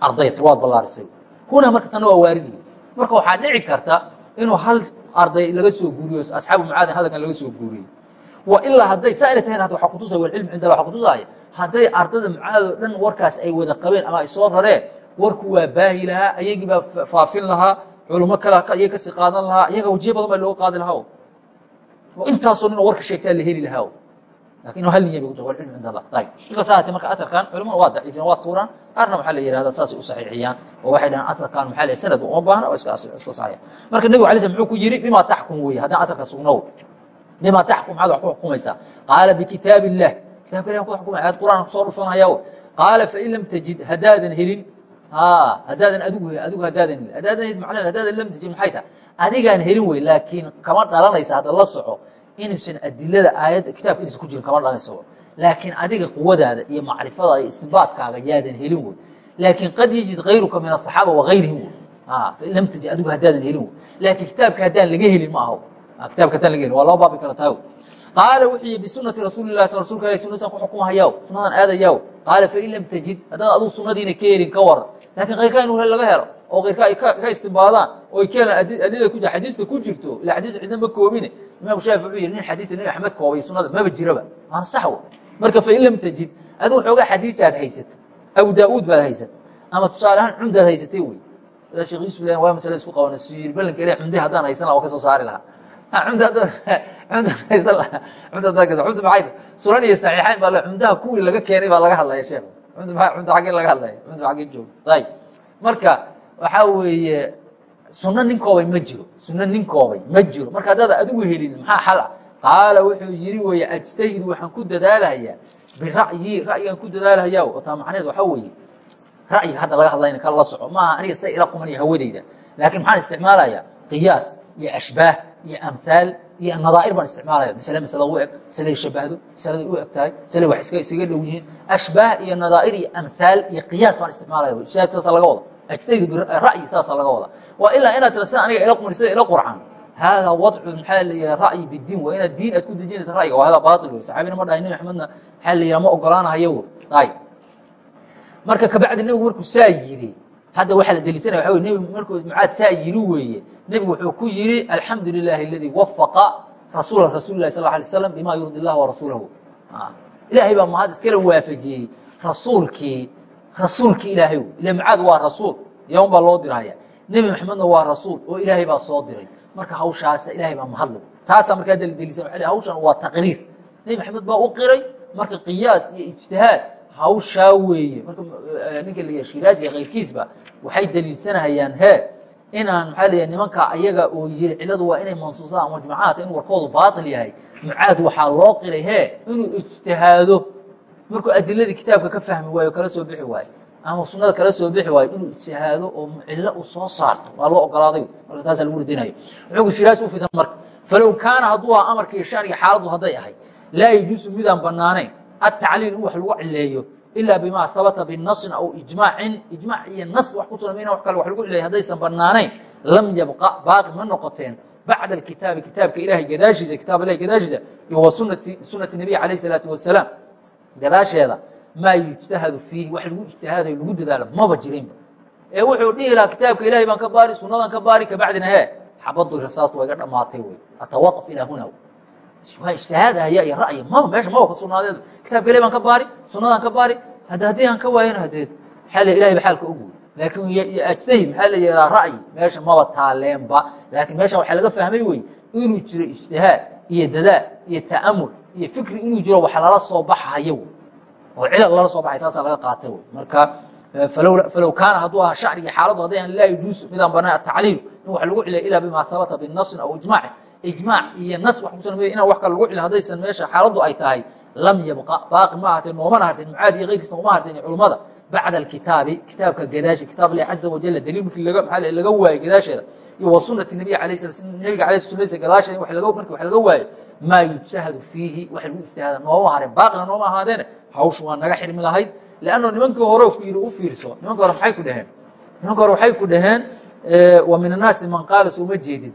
Ardayt waad ballaarisay huna marka tanna waa waaridi. Marka waxaa dhici karta inuu hal arday laga soo guuriyo asxaabu mucaadin hadalkan laga soo guuriyey. Wa ilaa hadday saa inay tahayn hadda waxaa kutusaya walcilmu cinda waxaa kutusaaya hadday ardada mucaad oo dhan warkaas ay wada qabeen ama ay soo rareen warku waa baahi lahaa ayagii baa faafin lahaa culummo kale ayay ka sii qaadan lahaa iyaga wajiyo badan baa looga qaadi lahaa. Oo intaasoo oo warka sheegtaa la heli lahaa. Lakin hal niya bay ku walcilmu cind allah. Ayb sikasta haatee marka atarkan culamadu waa daciifiyaan waa tuuraan. Qaarna waxaa la yihahda saasay u saxiixiyaan oo waxay dhahaan atarkan maxaa la sanad uma baahna oo iska saxiya marka nebigu alay slam muxuu ku yidhi bima taxkum weeye haddaan atarka sugnow bima taxkum maxaad wax ku xukumaysaa? Qaala bikitaab illah kitabka ilah ku xukumay ayad qur'aan ku soo dhufanaya qaala fain lam tajid haddaadan helin haddaadan adigu adigu haddaadan helin haddaadan helin macnaheed haddaadan lam tajid maxay tahay adigaan helin wey laakiin kama dhalanaysa hadda la soco inuusan adilada aayadda kitaabka inaysan ku jirin kama dhalanayso laakiin adiga quwadaada iyo macrifadaada iyo istinbaadkaaga yaadan helin wey laakiin qad yajid kayruka min asaxaaba wagayrihim wey fain lam tajid adigu haddaadan helin wey laakiin kitaabka haddaan laga helin ma aho kitaabka haddaan laga helin waa loo baabi kara tahay qaala wuxuu yihi bisunati rasuuli lah sal rsulka ilah sunadiisan ku xukumahayaa sunadan aadayaa qaala fain lam tajid haddaan adigu sunadiina ka helin ka waran laakiin kayrkaa inu laga helo oo kayrka ay ka istimbaadaan oo ay keenaan adilada ku xadiista ku jirto ila xadiis cidna ma koobine. Imaam shaafi wuxuu yihi nin xadiista nebi axmed koobay sunada maba jiraba waana sax w marka fain lam tajid adigu xoogaa xadiisaad haysata abu daauud baad haysata ama tusaale ahaan cumdaad haysatay wey sheekh yusuf lan waa masale isku qabana su yiri ballanka ilah cumde haddaan haysan laha waa ka soo saari lahaa maxay? Sunan iyo saxiixayn baa cumdaha kuwii laga keenay baa laga hadlaya sheekh. Cumda xaggee laga hadlaya cumda xaggee jooga ayib marka waxaa weeye sunno nin koobay ma jiro sunno nin koobay ma jiro. Marka haddaada adigu helin maxaa xal ah? Qaala wuxuu yiri weeye ajtahidu waxaan ku dadaalahayaa bira'yi ra'yigaan ku dadaalahayaa oo taa macneed waxaa weeye ra'yiga hadda laga hadlayna ka la soco maaha aniga sida ila quman iyo hawadeyda laakiin maxaan isticmaalayaa qiyaas iyo ashbaah iyo amhaal iyo nadaa'ir baan isticmaalaya. Masale masala u eg masaladay shabahdo masaladay u eg tahay masalay wax isaga dhow yihiin. Ashbaah iyo nadaa'ir iyo amhaal iyo qiyaas baan isticmaalaya shaahid saasa laga wada. Ajtaydu bira'yi saasa laga wada. Waa ilaa inaad tira sida aniga ila quman sida ila qurcan hada wadcu maxaa layiha ra'yi bidiin waa inaad diin aad ku dejinaysa ra'yiga waa hada baatil wey saxaabina ma dhahay nebi maxamedna maxaa la yihaha ma ogolaanahayo ay. Marka kabacdi nebigu markuu saa yiri hadda waxaa la deliisanaya waxa wey nebigu markuu mucaad saa yiri weeye nebigu wuxuu ku yidhi alxamdu lilahi aladii wafaqa rasuula rasuuli lahi sal alay slam bima yurdi allah warasuulahu ilaahay baa mahad iskala waafajiyey. Rasuulkii rasuulkii ilaahay ila mucaad waa rasuul yoman baa loo diraya. Nebi maxamedna waa rasuul oo ilaahay baa soo diray. Marka hawshaasa ilahay baa mahadle taasaa markaa daldelisan waa hawshan waa taqriir. Nebi maxamed baa u qiray marka qiyaas iyo ijtihaad hawshaa weeye. Marka ninka la shiraaziga kayrkiisba waxay daliilsanahayaan hee inaan maxaa leeyahay nimanka ayaga oo yiri ciladu waa inay mansuusaan ama jamacaadka in warkoodu baatil yahay. Mucaad waxaa loo qiray hee inuu ijtihaado. Markuu adiladii kitaabka ka fahmi waayo kala soo bixi waayo ama sunada kala soo bixi waayo inuu ijtihaado oo cillo u soo saarto. Waa loo ogolaaday marka taasaa lagu radinayo wuxuu shiraasi u fiirsan marka. Falow kaana hadduu amarka iyo shaniga xaaladdu hadday ahay laa yajuusu midaan bannaanayn. Atacliil in wax lagu cileeyo ilaa bima habata binasin aw ijmaacin ijmaac iyo nas wax ku tulamina wa kale wax lagu cileeyo haddaysan bannaanayn lam yabqa baaqi ma noqoteen. Bacda alkitaabi kitaabka ilahay gadaashiisa kitaab ilahi gadaashiisa wa sunati sunati nabiy calayh isalaatu wasalaam gadaasheeda maa yujtahadu fiihi wax lagu ijtihaadayo lagu dadaalo maba jirinba ee wuxuu dhihi lahaa kitaabka ilahay baan ka baari sunadan ka baari kabacdina hee. Xabadu rasaastu waa iga dhamaatay wey. Atawaqaf ilaa huna waa ijtihaadahaya iyo ra'yi maba meesha maba ka sugnaadeed kitaabka ilahay baan ka baari sunadaan ka baari hadda haddii aan ka waayana hadeed maxaa le ilahay ba xaalka ogu laakiin ajtahid maxaa la yihahdaa ra'yi meesha maba taaleenba laakiin meesha waxaa laga fahmay wey inuu jiro ijtihaad iyo dadaal iyo ta'amul iyo fikri inuu jiro wax lala soo baxayo. Oo cilal lala soo baxay taasaa laga qaata wey marka falow kaana hadduu ahaa shacrigii xaaladdu hadday aan laa yajuusu midaan banaan atacliilu in wax lagu ciliya ilaa bima habata binasin aw ijmaacin ijmaac iyo nas wax kusanamey inaan wax kale lagu cilin haddaysan meesha xaaladdu ay tahay lam yabqa baaqi ma ahateen noomana harteen mucaad iyo keyrkiisna uma harteen culummada bacda alkitaabi kitaabka gadaashi kitaab ilahi caza wajal daliil markii laga waayo gadaasheeda iyo wa sunati nabiy sala nabiga alayh sunadiisa gadaasheeda markii wax laga waayo maa yujtahadu fiihi wax lagu ijtihaada nooma hareen baaqina nooma ahaadeene hawshu waa naga xirmi lahayd lanno nimankii hore ku yidhi u fiirso nimanka hore maxay ku dhaheen? Nimanka hore waxay ku dhaheen wa min annaasi man qaala sooma jeedin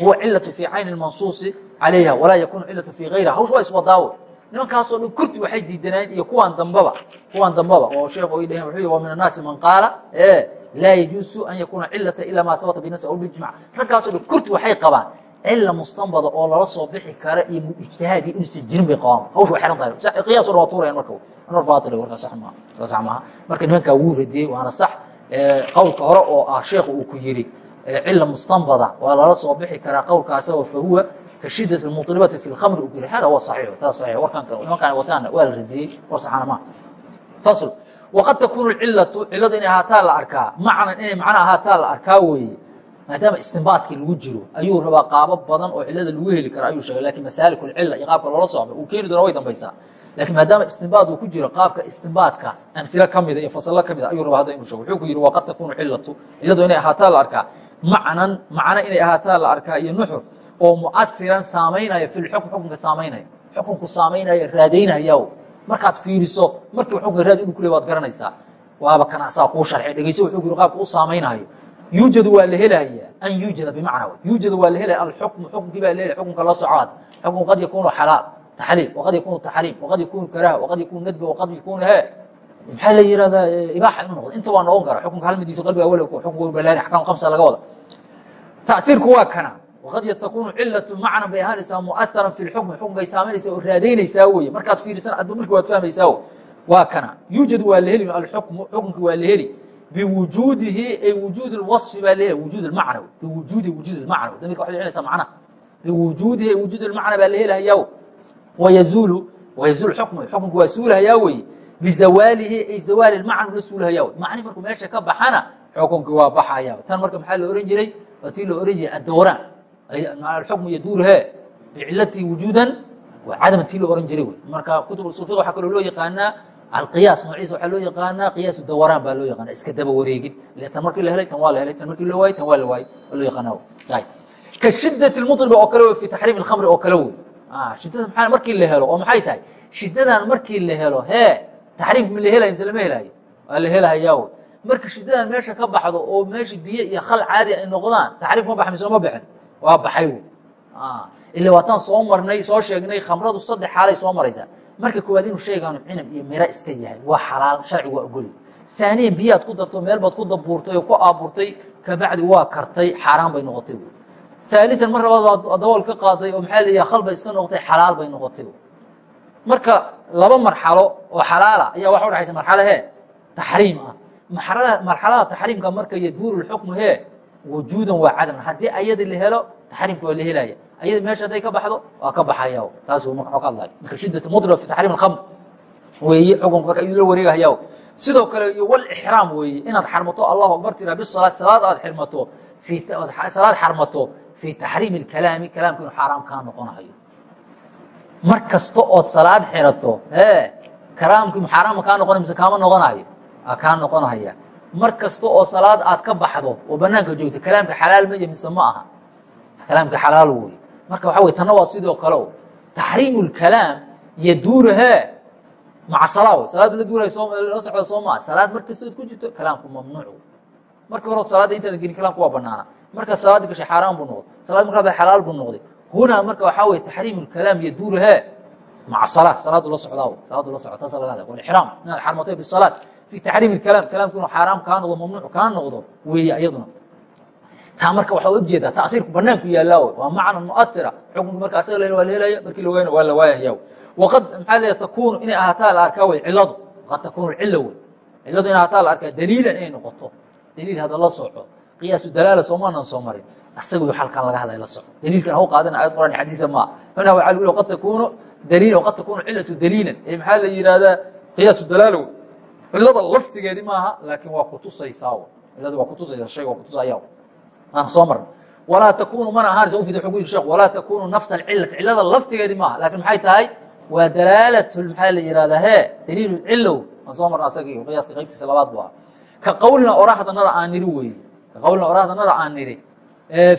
huwa cilatu fii cayni mansuusi calayha walaa yakunu cilatu fii gayriha hawsh waa iswadaawe nimankaasoo dhan kurti waxay diidaneen iyo kuwaan dambaba kuwaan dambaba. Oo sheekhu ay dhaheen wuxuu wa min annaasi man qaala e laa yajuusu an yakuuna cilata ila maa habata binafsi aw bijmac raggaasoo dhan kurti waxay qabaan cila mustanbada oo lala soo bixi kara iyo ijtihaadii inuusan jirin bay qabaan hawsh waa xiran tahay. Qiyaas hore waa tuurayan marka mar baatil warkaa sax maaha sax maaha marka nimankaa wuu radiyey waana sax. Qowlka hore oo ah sheekhu uu ku yidhi cila mustanbada. Waa lala soo bixi karaa qowlkaas fahuwa ka shidat fi اkamri u yiri hada wa ai warkan nimankaan wataana waa la radiyey war saxaana ma fasl. Waqad takuunu cilatu ciladu inay ahaataa la arkaa. Macnan inay macna ahaataa la arkaa weeye. Maadaama istinbaadkii lagu jiro ayuu rabaa qaabo badan oo cilada lagu heli kara ayuu sheegay. Lakin masaalikcila iyo qaabka loola socdo uu keeni doona way dambaysaa laakiin maadaama istinbaad uu ku jiro qaabka istinbaadka amhilo kamida iyo fasalo kamida ayuu rabaa hadda inu shego wuxuu ku yihi waqad takunu cilatu ciladu inay ahaataa la arkaa. Macnan macno inay ahaataa la arkaa iyo nuxur oo muairan saamaynaya fi xukm xukunka saamaynaya. Xukunku saamaynaya raadaynaya markaad fiiriso markii xukunka raad inu kule waad garanaysaa waaba kana asaa kuu sharxay dhegeyso wuxuu yiri qaabka u saamaynayo yuujadu waa la helaya an yuujada bimacna yuujadu waa la helaya alxukmu xukunkii baa la helaya xukunka la socoad xukun qad yakunu xalaal taxriim waqad yakuunu taxriim waqad yakuunu karaaha waqad yakuunu nadba waqad yakuunu he maxaa la yihahdaa ibaaxa inu noqdo inta waa noqon kara xukunka hal midiiso qalbiga awal xukunka balaarin axkaam khamsa laga wada tacsiirku waa kana waqad takuunu cilatu macnan bay ahaanaysaa muaharan fi lxukmi xukunkay saamaynaysa oo raadaynaysaa weye markaad fiirisan adba markii waad fahmaysaa waa kana yuujadu waa la heli alxukmu xukunki waa la heli biwujuudihi ay wujuud lwaصfi baa laheli wujuud lmacnawi biwujuudi wujuud lmacnawi damirka waxay celinaysaa macnaha biwujuudihi ay wujuud lmacna baa la helahayaa wayazuulu wayazuulu xukmu xukunku waa suulahayaa weye bizawaalihi ay zawaali macnu la suulahayaa wey macni markuu meesha ka baxana xukunkii waa baxayaa tan marka maxaa la ohan jiray waa tii la ohan jiray addowraan alxukmu yaduuruhe bicilatii wujuudan waa cadaman tii la ohan jiray wey marka kutubsuufada waxaa kaloo loo yaqaanaa alqiyaas noociisa waxaa loo yaqaanaa qiyaasu dawaraan baa loo yaqaana iska daba wareegid ile tan markii la helay tan waa la helay tan markii la waayey tan waa la waayey waa loo yaqaanaa ka shiddati lmutriba oo kale wey fi taxriim alkhamri oo kale wey shidada maa markii la helo? Oo maxay tahay? Shidadan markii la helo hee taxriimka ma la helayo mise lama helaayo waa la helahayaa marka shidadan meesha ka baxdo oo meesha biyo iyo khal caadi ay noqdaan taxriimka ma baxa mise ma baxin? Waa baxay wey ila waataan soo marnay soo sheegnay khamradu saddex xaalay soo maraysaa. Marka koowaad inuu shaygaanu cinab iyo miro iska yahay waa xalaal sharci waa ogoli. Aaniyan biyaad ku darto meel baad ku dabuurtay oo ku aaburtay kabacdi waa kartay xaaraan bay noqotay aalian mar labaad waa dabool ka qaaday oo maxaa la khal bay iska noqotay xalaal bay noqotay. Marka laba marxalo oo xalaala ayaa waxa udhexaysa marxalo he taxriim ah. Marxalada taxriimka marka yaduuru xukmu he wujuudan waa cadlan. Haddii ayadi la helo taxriimka waa la helaya. Ayadi meesha hadday ka baxdo waa ka baxaya taas marka ka hadlaya marka shidat mudra fi taxriim alkhamr. Weeye xukunka marka ayuu la wareegahaya sidoo kale iyo walixraam weeye inaad xarmato allahu akbar tira bisalaad salaad aad xirmato salaad xarmato fii taxriimi اkalaami kalaamka inuu xaaraam kaa noqonayo. Mar kasta ood salaad xirato e kalaamkii muxaaraama kaa noqonay mise kaama noqonayo kaa noqonahaya. Mar kasta oo salaad aad ka baxdo oo banaanka joogto kalaamka xalaal maya mise ma aha? Kalaamka xalaal wey marka waxa wey tanna waa sidoo kale taxriimu اkalaam yaduuru he maca salaa salaad la duulay la socda soo maa salaad mar kastood ku jirto kalaamku mamnuuc markii hore salaadda intaada gelin kalaamku waa banaana markaa salaada gashay xaaraan buu noqday. Salaad markaa ba xalaal buu noqday. Hunaa marka waxaa weye taxriim اkalaam yaduuru he maca salaa salaadu la socdaa salaadu la socda taasa laga hadla walixraam inaad xarmatay bisalaad fi taxriim اkalaam kalaamku inuu xaaraam kaa noqdo mamnuuc kaa noqdo weeye iyaduna. Taa marka waxaa u jeedaa tasiirku banaanku yaallaa waa macna muaira xukunka marka asaga la waa la markii la waayna waa la waayahya waqad maxaa leeya takunu inay ahaataa la arkaa wey ciladu qad takunu cilo wey ciladu in ahaataa la arkaa daliilan inay noqoto. Daliil hadda la soco qiyaasu dalaala soomaanan soo marin. Asagu xalkan laga hadlay la soco daliilkan haw qaadana ayad quraan xadiisa maaha huna waa cal qad takunu daliilan qad takunu cilatu daliilan. Ee maxaa la yihahdaa qiyaasu dalaala wey cilada laftigeedi maaha laakiin waa kutusaysaa cilada waa kutusaysa shayga waa kutusaya aan soo marna walaa takunu mana ahaanaysa ufid wuxuu ku yiri sheekhu walaa takunu nafsa alcilati cilada laftigeedi maaha laakiin maxay tahay? Waa dalaalatu maxaa la yihahdaa hee daliilu cilow aan soo marna asagii qiyaaska qaybtiisa labaad bu ah ka qawlina oraahdanada aan niri weeye ka qawlina oraahdanada aan niri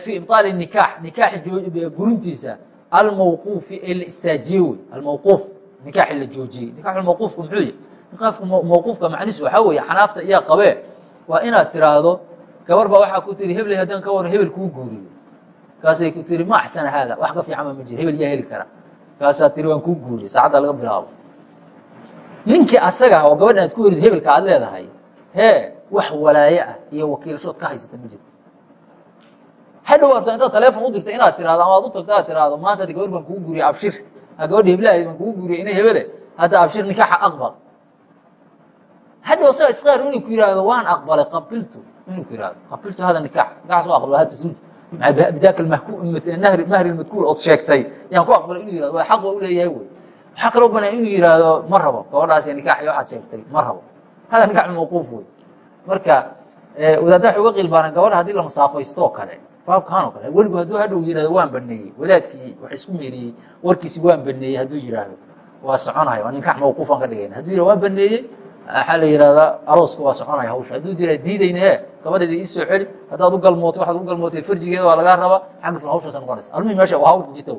fii ibطaali nikaax nikaax burintiisa almawquufi ee la istaajiye wey almawquuf nikaaxi la joojiyey nikaxu mawquufka muxuu yahy nikaxka mawquufka macnihiisu waxaa weeye xanaafta iyaa qabee waa inaad tiraahdo gabar baa waxaa ku tiri hebley haddaan ka warran hebel kuu guuriyo kaasay ku tiri ma axsana haada wax ka fiicanba ma jiro hebel yaa heli kara kaasaa tiri waan kuu guuriyey saacadda laga bilaabo ninkii asaga oo gabadhan aad ku weriso hebelka aad leedahay hee wax walaaye ah iyo wakiilashood ka haysata ma jiro. Hadhow arta intaad taleefon u dirta inaad tirahdo ama aad u tagto aad tirahdo maanta hadda gabar baan kugu guuriyey abshir gabadha heblahayd baan kugu guuriyey inay hebele hadda abshir nikaaxa aqbal. Hadhow asaga isqaar inuu ku yihahdo waan aqbalay qabiltu inuu ku yihahdo qabiltu hada nikaax nikaxaas waa aqbala hada taswiij bidaaka mahri madkuur ood sheegtay. Yaan ku aqbalay inuu yihahdo waa xaq waa u leeyahay wey. Waxaa kaloo banaya inuu yihahdo ma rabo gabadhaasi nikaax iyo waxaad sheegtay ma rabo. Hada nikax mawquuf wey marka wadaadda waxay uga qilbaaneen gabadha haddii la masaafaysto kale baabkan oo kale weligu hadduu hadhow yihahdo waan baneeyey wadaadkii wax isku meeriyey warkiisi waan baneeyey hadduu yihahdo waa soconaya waa nikax mawquufaan ka dhigayna. Hadduu yihahdo waan baneeyey waxaa la yihahdaa arooska waa soconaya hawsha. Hadduu dira diidayna he gabadheeda iisoo celi haddaad u galmootay waxaad u galmootay farjigeeda waa lagaa rabaa xagga fil hawshaasa noqonaysa. Almuhim meesha waa hawl jita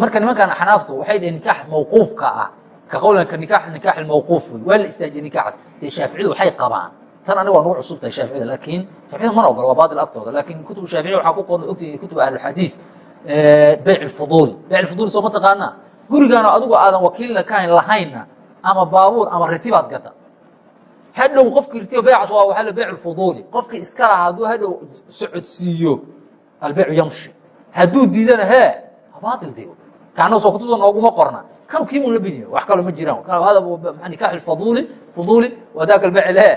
marka nimankan axnaaftu waxay dhaheen nikaax mawquufka ah ka qowlan ka nikaax nikaax mawquuf wey waa la istaajiyey nikaaxaas dee shaaficiyadu waxay qabaan tan aniga waa nagu cusub tahay shaaficiyada laakiin shaaficiyada mana ogola waa baatil agtooda laakiin kutubu shaaficiya waxaa ku qoran ogtihiin kutubu ahlulxadiid beyc alfuduuli beyc alfuduuli soo ma taqaanaa gurigaana adigu aadan wakiilna ka hayn lahaynna ama baabuur ama ritibaad gada hadhow qofkii ritiba beycaas waa waxaa beyc alfuduuli qofkii iska lahaa hadduu hadhow socodsiiyo albeycu yamshi hadduu diidana hee baatil de kano soo kutubta nooguma qorna kan kiibuu la bidya wax kalo ma jiraan hada nikaax faduuli fuduuli wadaaka baclhe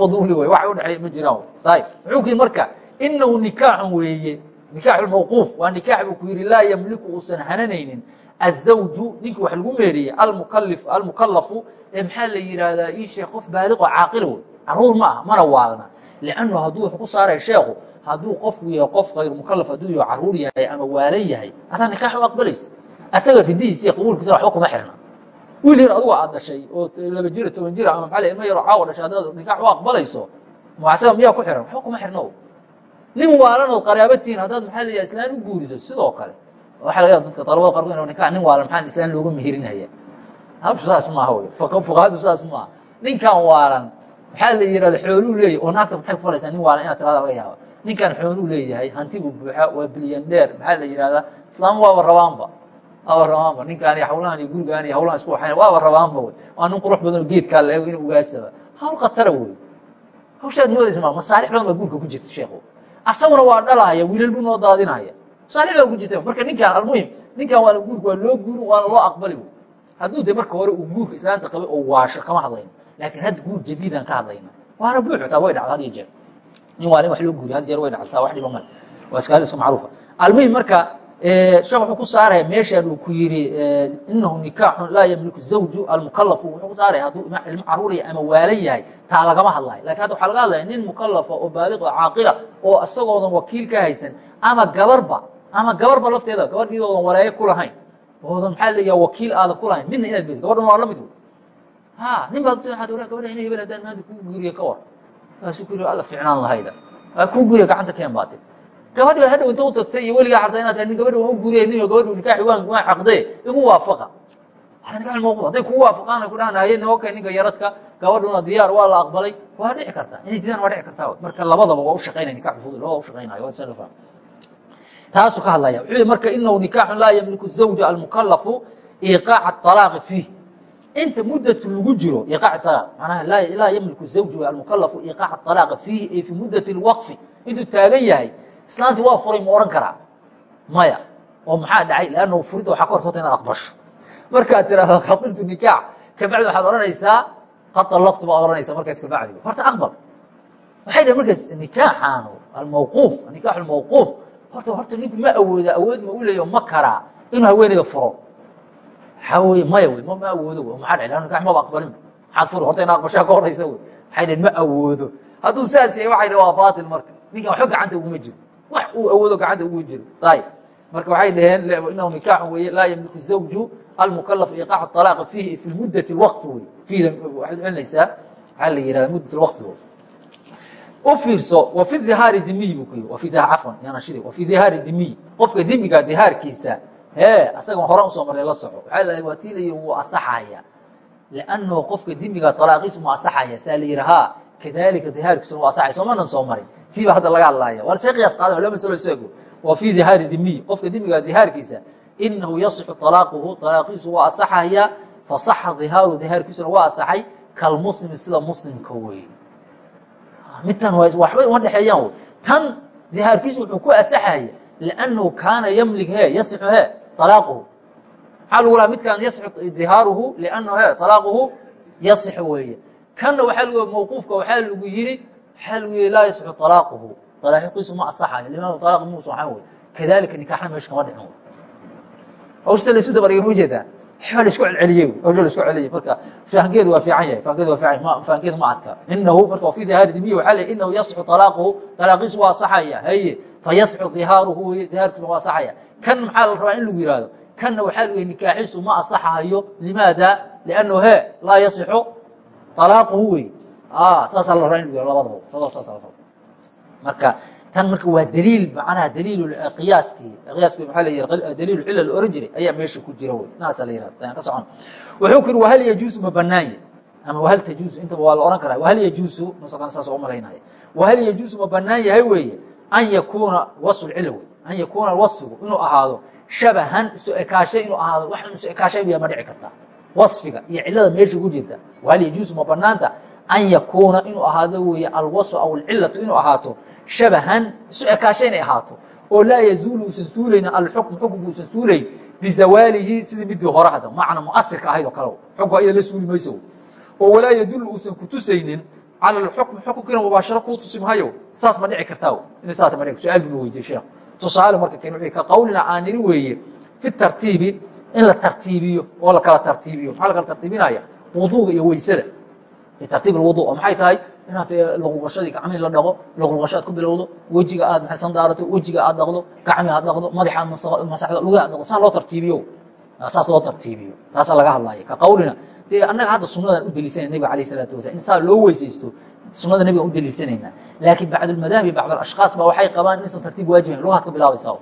faduuli w wax udhexeey ma jiraan ayib muxuu ku yidhi marka inahu nikaaxun weeye nikaax mawquuf waa nikaax buu ku yidhi laa yamliku uusan hananaynin azawju ninkii wax lagu meeriyey almukalif almukalafu ee maxaa la yidhaahdaa ii sheekh qof baaliqo caaqila wey carruur ma ah mana waalna liannu hadduu wax ku saaraya sheekhu hadduu qofku yahay qof kayr mukalaf hadduu yaho carruur yahay ama waalan yahay adaa nikaax u aqbalaysa asaga ridihiisa iyo qabuulkiisa waxba kuma xirna. Wiil yar adugu aad dhashay oo laba jira toban jira ama maxaa ilma yaroo caawa dhashay haddaad nikaax u aqbalayso mucasaga miyaa ku xiran? Waxba kuma xirno nin waalanood qaraabatihin haddaad maxaa la yahay islaan u guuriso sidoo kale. Waxa laga yaaba dadka dalabada qarkood inu ninkaan nin waalan maxaa islaan looga mehirinaya habshu saas maaha wey fuqahadu saas maaha ninkan waalan maxaa la yihahda xooluu leeyahy oo naagta maxay ku falaysaa nin waalan inaad tirada laga yaaba ninkan xooluu leeyahay hantigu buuxa waa bilyan dheer. Maxaa la yihahdaa islaam waaba rabaanba waaba rabaanba ninkaan iyo hawlahan iyo gurigaan iyo hawlahan isku waxayn waaba rabaanba wey waa nin qurux badan oo geedkaa la eego inuu ugaasaba hawl khatara wey hawshaad moodaysa ma masaalix badan baa guurka ku jirta sheekhu asaguna waa dhalahaya wiilal buu noo daadinaya. Masaalix baa ku jirta. Marka ninkaan almuhim ninkan waana guurka waa loo guurin waana loo aqbali wey hadduu de marka hore uu guurka islaanta qabay oo waasho kama hadlayno laakiin hadda guur jadiidaan ka hadlayna waana buuxu taa way dhacda had iyo jeer. Nin waa nin wax loo guuriy had jeer way dhacda taa wax dhiba male waa iska iska macruufa. Almuhim marka sheekh wuxuu ku saaraya meeshaan uu ku yidhi inahu nikaaxun laa yamliku zawju almukalafu wuxuu ku saaraya hadduu ilmo caruuraya ama waalan yahay taa lagama hadlayo. Lakin hadda waxaa laga hadlaya nin mukalafa oo baaliq oo caaqila oo isagoodan wakiil ka haysan ama gabarba ama gabarba lafteeda gabadh iyadoodan wareeye ku lahayn oodan maxaa leeyaha wakiil aadan ku lahayn midna inaad beyso gabadhan waa la mid ha nin baad waxaad oraa gabadha ina hebel haddaan maanta kuu guuriye ka war. Kaasuu ku yidhi alla ficnaan lahayda kuu guuriya gacanta keen baate gabadhi baad hadhow inta u tagtay iyo weligaa xarta inaad tahay gabadhi waan u guuriyay nin gabadhu nikaaxi waan waan caqdee igu waafaqa. Hada nikaax mawquuf hadday kugu waafaqaan ku dhahan haye okay ninka yaradka gabadhuna diyaar waa la aqbalay. Waa dhici kartaa inay diidaan waa dhici kartaa marka labadaba waa u shaqaynaya nikaax fudud labada u shaqaynayo waa isla faham taasuu ka hadlaya wuxuu yihi marka inahu nikaaxun laa yamliku zawja almukalafu iqaaca alaaqi fiih. Inta muddatu lagu jiro iqaac alaaq manaha laa yamliku zawju almukalafu iqaaca alaaqi fiihi ay fi muddati lwaqfi intuu taagan yahay islaantii waa furay ma ohan karaa? Maya oo maxaa dhacay? Lanna furidda waxaa ka horsota inaad aqbasho. Markaad tiraahdo qabiltu nikaax. Kabacdi waxaad odhanaysaa qad allaqtu baad odhanaysaa markaas kabacdi horta aqbal. Waxay dhahen markaas nikaaxaanu almawquuf nikaax almawquuf horta horta ninku ma awooda awood ma u leeyo ma karaa inuu haweeneyda furo. Waxaa weye maya wey ma awoodo w maxaa dhacay? Lanna nikax maba aqbalin. Maxaad furi horta ina aqbashaa ka horaysa wey waxay dhaheen ma awoodo. Hadduu saas yahay waxay dhaheen waa baatil marka. Ninkan waxba gacanta uguma jiro wax uu awoodo gacanta ugu jiro. Ayb marka waxay dhaheen inahu nikaaxu weye laa yamliku zawju almukalaf iqaac alaaqi fiihi fi muddati waqfi wey fiida waxaad celinaysaa waxaa la yihahda muddat waqfi wey u fiirso wa fi dihaari dimiyi buu ku yii wafi cafwan yanashidi wa fi dihaari dimiyi qofka dimiga dihaarkiisa hee asaga hore u soo marnay la soco. Waxaa la waa tii wuu asaxaya liannahu qofka dimiga alaaqiisu mu asaxaya saa la yihi ha kadalika dihaarkiisuna waa asaxaya soomanan soo marin tiiba hadda laga hadlaaya waa lasee qiyaas qaada laba masalo isoo ego wa fi dihaari dimiyi qofka dimiga dihaarkiisa inahu yasixu alaaquhu alaaqiisu waa asaxaya fasaxa dihaaru dihaarkiisuna waa asaxay kalmuslimi sida muslimka wey midtan waxbay uma dhexeeyaan wy tan dihaarkiisu wuxuu ku asaxaya liannahu kaana yamlik he yasixu he alaaquhu maxaa lagu laha midkaan yasixu dihaaruhu liannahu he alaaquhu yasixu weeye kanna lagu mawquufka waxaa lagu yidhi waxaa lagu yihi laa yasixu alaaquhu alaaqiisu ma asaxayo limaam alaaq muusa waxaa wey kadalika nikaaxna meesha kama dhicin hawshta laysu dabarigay ma u jeedaa waxba la isku celceliyey hawsha la isku celiyey marka fahankeedu waa fiican yahay fahankeedu waa fiican ma fahankeedu ma adka. Inahu marka fi dihaari dimiyi waxaa leeyahy inahu yasixu talaaquhu talaaqiisu waa asaxaya haye fayasixu dihaaruhu weye dihaarkiisu waa asaxaya. Kan maxaa la rabaa in lagu yihahdo kanna waxaa lagu yihi nikaaxiisu ma asaxayo. Limaada? Liannahu he laa yasixu talaaquhu wey saasaa la rabaa in labadaba labada saasa la raba marka tan marka waa dliil macnaha dliil qiyaaskii qiyaaskii maxaa la yihi daliil cila la oran jiray ayaa meesha ku jira wey naasa la yihahda ayaan ka socon wuxuu ku yidhi wahal yajuusu ma banaanya ama wahal tajuusu intaba waa la ohan karaa wahal yajuusu nusaqana saas oo malaynaya wahal yajuusu ma banaan yahay weeye an yakuuna wasl cila wey an yakuuna wasfigu inuu ahaado shabahan isu ekaashay inuu ahaado wax isu ekaashay ma dhici kartaa wasfiga iyo cilada meesha ku jirta yajuusu ma banaanta an yakuuna inuu ahaado weeye alwasfu aw alcilatu inuu ahaato. Shabahan isu ekaasha inay ahaato. Oo laa yazuulu uusan suulayn alxukm xukunku uusan suulayn bizawaalihi sidii midii hore hadda. Macna muasirka ahayd oo kale xukun ayada la suuli mayso. Oo walaa yadullu uusan kutusaynin cala alxukm xukunkiina mubaasharo kuu tusi mahayo saas ma dhici kartaa ina saata ma su'aal binu weydiye sheekh tusaale marka kan wuxuu ka qawlina aaniri weeye fi tartiibi in la tartiibiyo oo la kala tartiibiyo. Maxaa la kala tartiibinaya wuduuga iyo weysada. Fi tartiib alwudu oo maxay tahay? Inaad luqluqashadii gacmihii la dhaqo luqluqasho aad ku bilowdo wejiga aad maxay sandaarato wejiga aad dhaqdo gacmihi aad dhaqdo madaxa aad masaxdo lugaha aad dhaqdo saa loo tartiibiyo. Saas loo tartiibiyo. Taasaa laga hadlaya ka qawlina dee annaga hadda sunnadan u deliisanaya nabiga alayh salaatu wasalam in saa loo weysaysto sunnada nabiga u deliisanaynaa laakiin bacd almadaahibi bacd alashkhaas ba waxay qabaan inaysan tartiib waajibayn lugahaad ka bilaabaysaa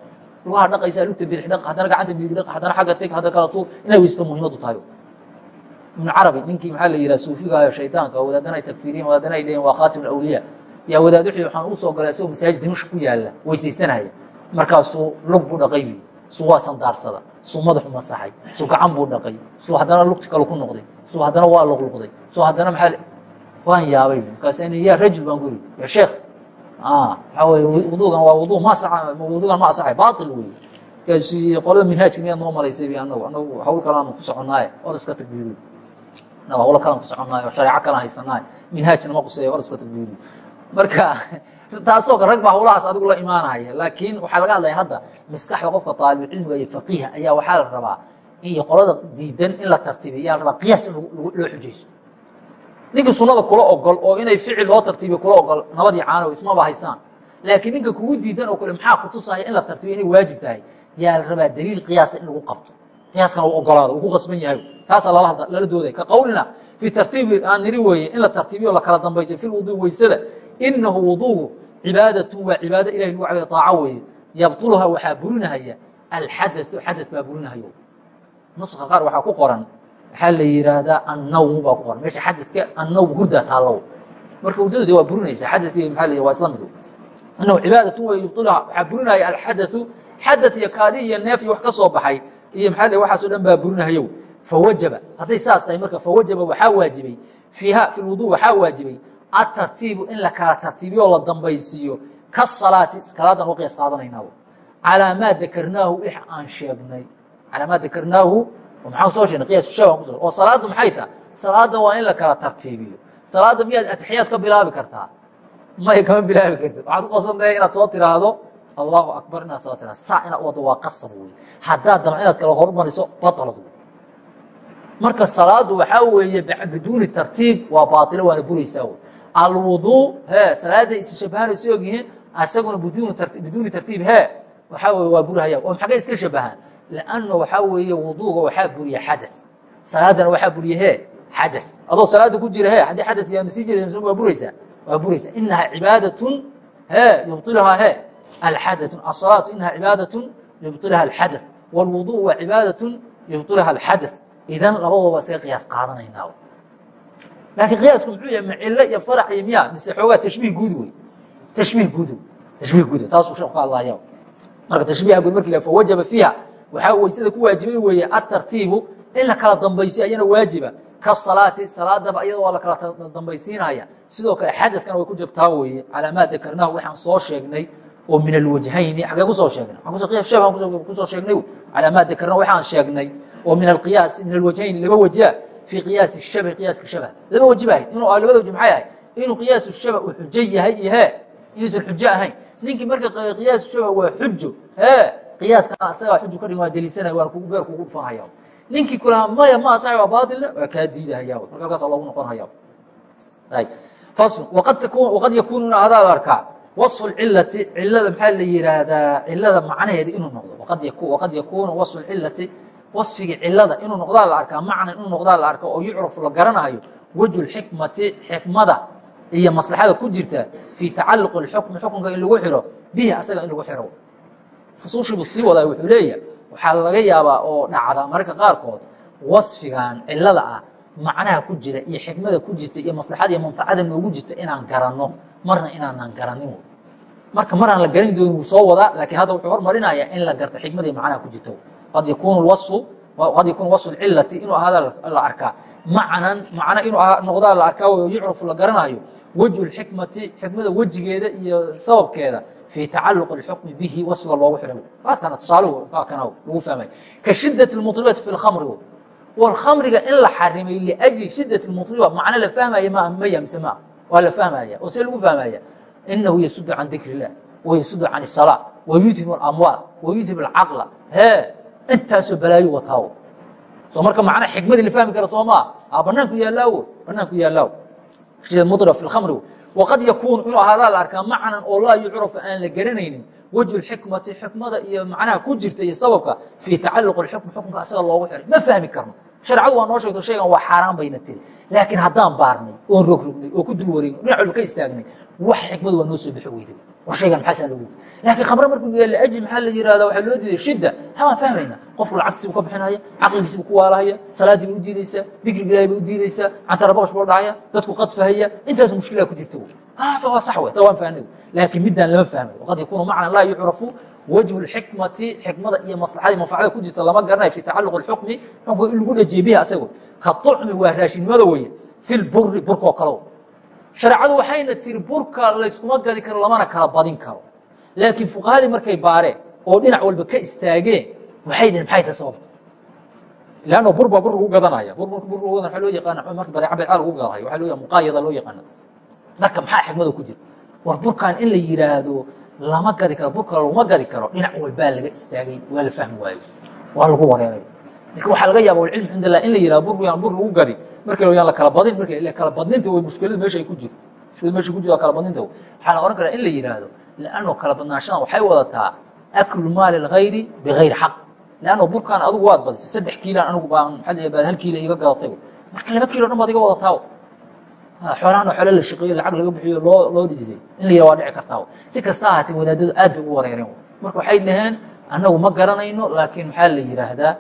lugaha dhaqaysaa lugta bidix dhaq haddana gacanta bidig dhaq haddana xagga teg haddana kala tuur. Inay weysato muhiimadu tahay ibnu carabi ninkii maxaa la yidhaha suufigahayo shaydaanka wadaadana ay takfiiriyen wadaadana ay dhaheen waa khaatim alawliya yaa wadaad wixii waxaan u soo galay isagoo masaajid dimashq ku yaalla weysaysanaya markaasuu lug buu dhaqay bi suu waa sandaarsada suu madaxu masaxay suu gacan buu dhaqay suu haddana lugti kale ku noqday suu haddana waa luqluqday suu haddana maxaa waan yaabay markaas ya rajul baan ku iri ya sheekh waxaa wey wudugan waa wudu ma wudugan ma asaxay baatil wey markaas qolada minhaajka miyaad noo malaysay anagu anagu hawl kalaanu ku soconaaye or iska tagbiiri anagu hawlo kalaan ku soconaaye oo shareeco kalaan haysanaaye minhaajna ma quseeya or iska tagbiiri marka taasoo kale rag baa hawlahaas adigu la imaanaya. Laakiin waxaa laga hadlaya hadda maskaxda qofka aalibulcilmiga iyo faqiiha ayaa waxaa la rabaa iyo qolada diidan in la tartiibiyo yaa la rabaa qiyaas in loo xujayso ninkii sunada kula ogol oo inay ficil loo tartiibiyo kula ogol nabadii caanow ismaba haysaan. Laakiin ninka kugu diidan oo kale maxaa kutusaya in la tartiibiyo inay waajib tahay? Yaa la rabaa daliil qiyaasa in lagu qabto qiyaaskana u ogolaado uu ku qasban yahay. Taasaa lala dooday ka qawlina fii tartiibi aan niri weeye in la tartiibiyo la kala dambayso fi lwuduu weysada inahu wuduugu cibaadatun waa cibaado ilahi lagu cabuda aaco weeye. Yabtuluha waxaa burinahaya alxadau xada baa burinahayo. Nuska qaar waxaa ku qoran waxaa la yihaahdaa annawm baa ku qoran. Meesha xadadka annawm hurdaa taallow marka hurdada de waa burinaysa xadadki maa l waa isla mid inahu cibaadatu wey yubطilha waxaa burinaya alxadatu xadad iyo kaadi iyo neef iyo wax ka soo baxay iyo maxaa l waxaaso dhan baa fawajaba hadday saas tahay marka fawajaba waxaa waajibay. Fiiha fi lwudu waxaa waajibay. Atartiibu in la kala tartiibiyo o la dambaysiiyo. Kasalaati salaadan u qiyaas calaa maa dakarnaahu wix aan sheegnay. Calaa maa dakarnaahu maxaan soo sheegnay qiyaasu shaba kuso oo salaaddu maxay taha salaadda waa in la kala tartiibiyo. Salaadda miyaad atixiyaad ka bilaabi kartaa? May kama bilaabi kartid. Waxaad ku qasantahay inaad soo tiraahdo allahu akbar inaad soo tiraahdo saa inaad wado waa qasab wey haddaad damc inaad kala hormariso batalad wey marka salaaddu waxaa weeye biduuni tartiib waa baatilo waana buraysaa wey alwuduu he salaaday isshabahaan is og yihiin asaguna biduuni tartiib he waxaa weye waa burhaya oo maxagay iska shabahaan? Lanna waxaa weeye wuduuga waxaa buriya xada salaadana waxaa buriya he xada adoo salaada ku jira he haddii xada yaa masii jeeda waa buraysaa. Waa buraysaa. Inaha cibaadatun he yubطilhaa he alxadatun asalaatu inaha cibaadatun yubطilha alxadaث wاlwudu waa cibaadatun yubطilha alxadaث idan labadooba isaga qiyaas qaadanaynaa laakiin qiyaasku muxuu yahay macilo iyo farac iyo miya mise xoogaa tashbiih guud wey tashbiih guud tashbiih guud taasuu sheekhu ka hadlaya marka tashbiiha guud marki la fawajaba fiiha waxaa weysada ku waajibay weeye atartiibu in la kala dambaysiyo ayana waajiba ka salaati salaadaba iyada waa la kala dambaysiinaya sidoo kale xadadkana way ku jabtaa weeye calaa maa dakarnaahu waxaan soo sheegnay oo min alwajhayni xagee ku soo sheegnay. Kusoo sheegnay calaa maa dakarnaahu waxaan sheegnay. Oo min alqiyaas min alwajhayni laba wajha fii qiyaasi shabh qiyaaska shabh laba waji ba ahayd. Inuu labada waj maxay ahayd? Inuu qiyaasu shabh uu xujo yahay iyo he inuusan xujo ahayn. Ninkii marka qiyaasu shabh waa xujo he. Qiyaaskana asagaa xuju ka dhig waa deliisanaya waan kugu beer kugu dhufanhaya ninkii kulahaa maya ma asaxi waa baatilna waa kaa diidahaya marka halkaasa loogu noqonhaya fasl waqad yakuunu hadaa la arkaa waصfu cilati cilada maxaa la yihaahdaa cilada macnaheeda inuu noqdo waqad yakuunu waصfu cilati waصfiga cilada inuu noqdaa la arkaa macnan inuu noqdaa la arka oo yucrafu la garanayo wejhu xikmati xikmada iyo maslaxada ku jirta fii tacaluq اxukmi xukunka in lagu xiro bihi asaga in lagu xiro fusuushiibuu sii wadaa wuxuu leeyahay waxaa laga yaabaa oo dhacda mararka qaarkood wasfigan cilada ah macnaha ku jira iyo xikmada ku jirta iyo maslaxada iyo manfacada noogu jirta inaan garanno marna inaanan garanin marka maraan la garan doonin wuu soo wadaa laakiin hadda wuxuu hormarinayaa in la garta xikmada iyo macnaha ku jirta qad yakunu wasu qad yakuunu wasfu cilati inuu ahaada la arkaa macnan macno inuu noqdaa la arkaa yucrafu la garanayo wejhu xikmati xikmada wejigeeda iyo sababkeeda fii tacaluq اxukmi bihi wasfiga loogu xidhay waatana tusaale kana lagu fahmay ka shidaة اmuطribati fi اkhamri war khamriga in la xarimay liأjli shidaة اmuطriba macno la fahmaya ma maya mise maa waa la fahmaya oo see lagu fahmaya inahu yasudu can dikr الlah wayasudu can الsalaa wayudhim اamwaal wayudhim اcaqla he intaasoo balaayo wataawo soo marka macna xikmadii la fahmi kara soo maa banaanku yaalaawo banaanku yaalaawo shida mudra fi اkhamri waqad yakuunu inuu ahaadaa la arkaa macnan oo laa yucrafu aan la garanaynin wejhu xikmati xikmada iyo macnaha ku jirta iyo sababka fii tacaluq xukm xukunka asaga loogu xiray ma fahmi karno sharcadu waa noo sheegto shaygan waa xaaraan bayna tiri. Laakiin haddaan baarnay oon rogrognay oo ku dul wareegnay dhinac walba ka istaagnay wax xikmadu waa noo soo bixi weyday. War shaygan maxaasaa loogu laakiin khamre markuu laajli maxaa la yirahda waxaa loo diiday shidda. Ha waan fahmayna. Qofku lacagtiisibu ka bixinaya caqligiisibu ku waalahaya salaaddii bay u diideysaa dikriga ilahay bay u diideysaa cantarabogash buu dhacaya dadku qadfahaya intaas mushkilaa ku jirta. Waa sax ta waan fahnay laakiin midaan lama fahmay. Waqad yakuunu macnan laa yucrafu wajhu xikmati xikmada iyo maslaxadii manfacada ku jirta lama garanayo fi tacaluq اxukmi xukunka in lagu dhajiye bihi asago ka طucmi waa raashinnimada weye fi lburi burkoo kale shareecadu waxayna tiri burka layskuma gadi karo lamana kala badin karo laakiin fuqahadii markay baareen oo dhinac walba ka istaageen waxay dhaheen maxay tahay sababta lanno bur baa bur lagu gadanaya bur marka bur lagu gadan waa loo yaqaana marka badeeca beeca lagu gadanayo waxa loo muqaayada loo yaqaana marka maxaa xikmada ku jirta war burkan in la yidhaahdo lama gadi karo burka laguma gadi karo. Dhinac walbaa laga istaagay waa la fahmi waayo. Waa lagu wareeray laakiin waxaa laga yaaba walcilmu cind in la yihahdo bur yaan bur lagu gadi. Marka yaan la kala badin marka kala badninta way mushkilada meesha ay ku jirto mushkilada meesha ku jirto kala badninta waxaa la ohan karaa in la yidhaahdo lanno kala badnaashadan waxay wadataa aklu maali اlgayri bigayri xaq. Lanno burkaan adugu waad badisay saddex kiilaan anigu baan maa hal kiila iga gadatay. Marka laba kiilo dhan baad iga wadataa xoolahan xoole la shaqeeyo lacag laga bixiyo loo loo dhididay in la yah waa dhici kartaa. Si kasta ahaatee wadaadadu aad bay ugu wareereen marka waxay dhaheen annagu ma garanayno laakiin maxaa la yidhaahdaa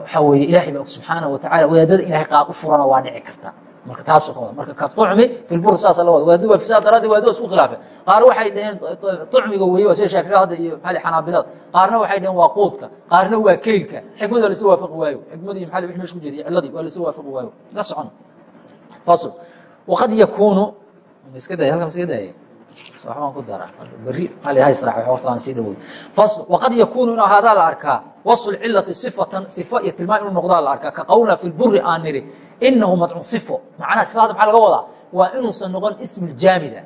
waxaa weeye ilaahay ba subxaana wa tacala wadaadada ilahay qaar u furana waa dhici karta. Marka taasuu ka wada marka ka ucmi fi lbur saasa la wada wadaadu waa fisaad daraaddeed wadaadu isku khilaafeen qaar waxay dhaheen ucmiga weeye waa sida shaafici hadda iyo maxaa xanaabilada qaarna waxay dhaheen waa quudka. Qaarna waa keylka xikmada lasu waafaqi waayo. Xikmadii maxaa wix meesha ku jira iyo cilladii waa lasu waafaqi waayo. La socon. fasl waqad yakuunu iska day halkan iska daaya waxbaan ku dara. Beri maxaa la haysraac hortaan sii dhawey fasl waqad yakuunu inuu ahaadaa la arkaa. Wasl cilati sifatan sifo iyo tilmaan inuu noqdaa la arkaa. Ka qowlna fi lburi aan niri inahu madcuun sifo macnaha sifada maxaa laga wadaa? Waa inuusan noqon ismu jaamida.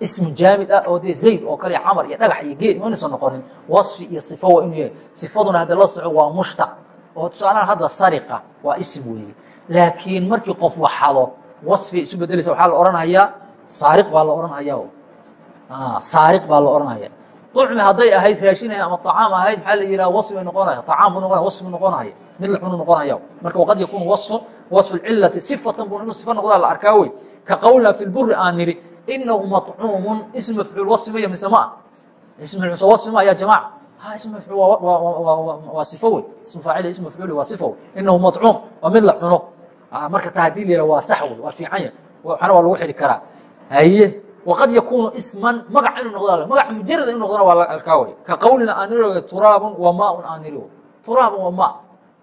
Ismu jaamid ah oo dee zayd oo kale camar iyo dhagax iyo geed inuusan noqonin. Wasfi iyo sifo waa inuu yahay. Sifaduna hadda la soco waa mushtaq oo tusaalahan hadda sariqa waa ism weeye. Laakiin markii qof waxado wasfi isu bedelaysa waxaa la odhanhayaa saariq baa la odhanhayaa saariq baa la odhanhaya ucmi hadday ahayd raashinah ama acaam ahayd maxaa la yihaha wasfi bay noqonaya. Acaam bu noqonaya wasfi bu noqonaya. Mid la cunu noqonaya. Marka waqad yakuunu wasfu wasfu lcilati sifatan bun inuu sifa noqdaa la arkaa wey. Ka qowlna fi lburi aan niri inahu maطcuumun ism mafcuul wasfi maya mise ma? Ism wasfi ma ya jamaca ism mafcuul waa sifo wey. Ism faacil ism mafcuuli waa sifo wey. Inahu maطcuum waa mid la cuno marka taa haddii la waa sax wey waa fiican ya waxna waa lagu xidhi karaa. Haye waqad yakuunu isman magac inuu noqda magac mujarada inu noqdana waa la arkaa wey ka qowlina aan niro turaabun wa maaun aan niri turaabun wa maa.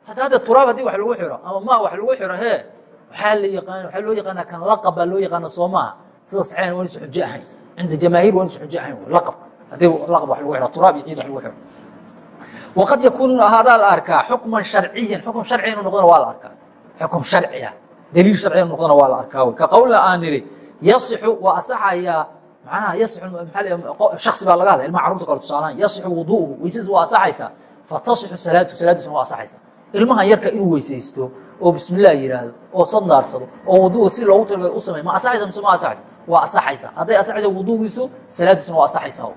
Hadda hadda turaab haddii wax lagu xiro ama maa wax lagu xiro hee waxaa la yaqaan waxaa loo yaqaanaa kan laqab baa loo yaqaana soo maaha. Sida saxeen waa inuusan xujo ahayn cinda jamaahiir waa inuusan xujo ahayn laqab. Haddii laqab wax lagu xiro turaab iyo ciid wax lagu xiro waqad yakuunu inu ahaadaa la arkaa xukman sharciyan xukm sharci inuu noqdana waa la arkaa xukm sharciya daliil sharci inuu noqdana waa la arkaa wey ka qowlina aan niri yaصixu waa asaxayaa manaha yaصixu shaksi baa laga hadlay ilmaha carurta kale tusaalaan yaصixu wuduuhu weysadiis waa asaxaysaa fatasixu salaatu salaadiisuna waa asaxaysaa ilmahan yarka inuu weysaysto oo bismi llah yidhaahdo oo sadnaarsado oo wuduuga si loogu talagay u samay ma asaxaysa mise ma asaxaysa waa asaxaysa hadday asaxaysa wuduugiisu salaadiisuna waa asaxaysaa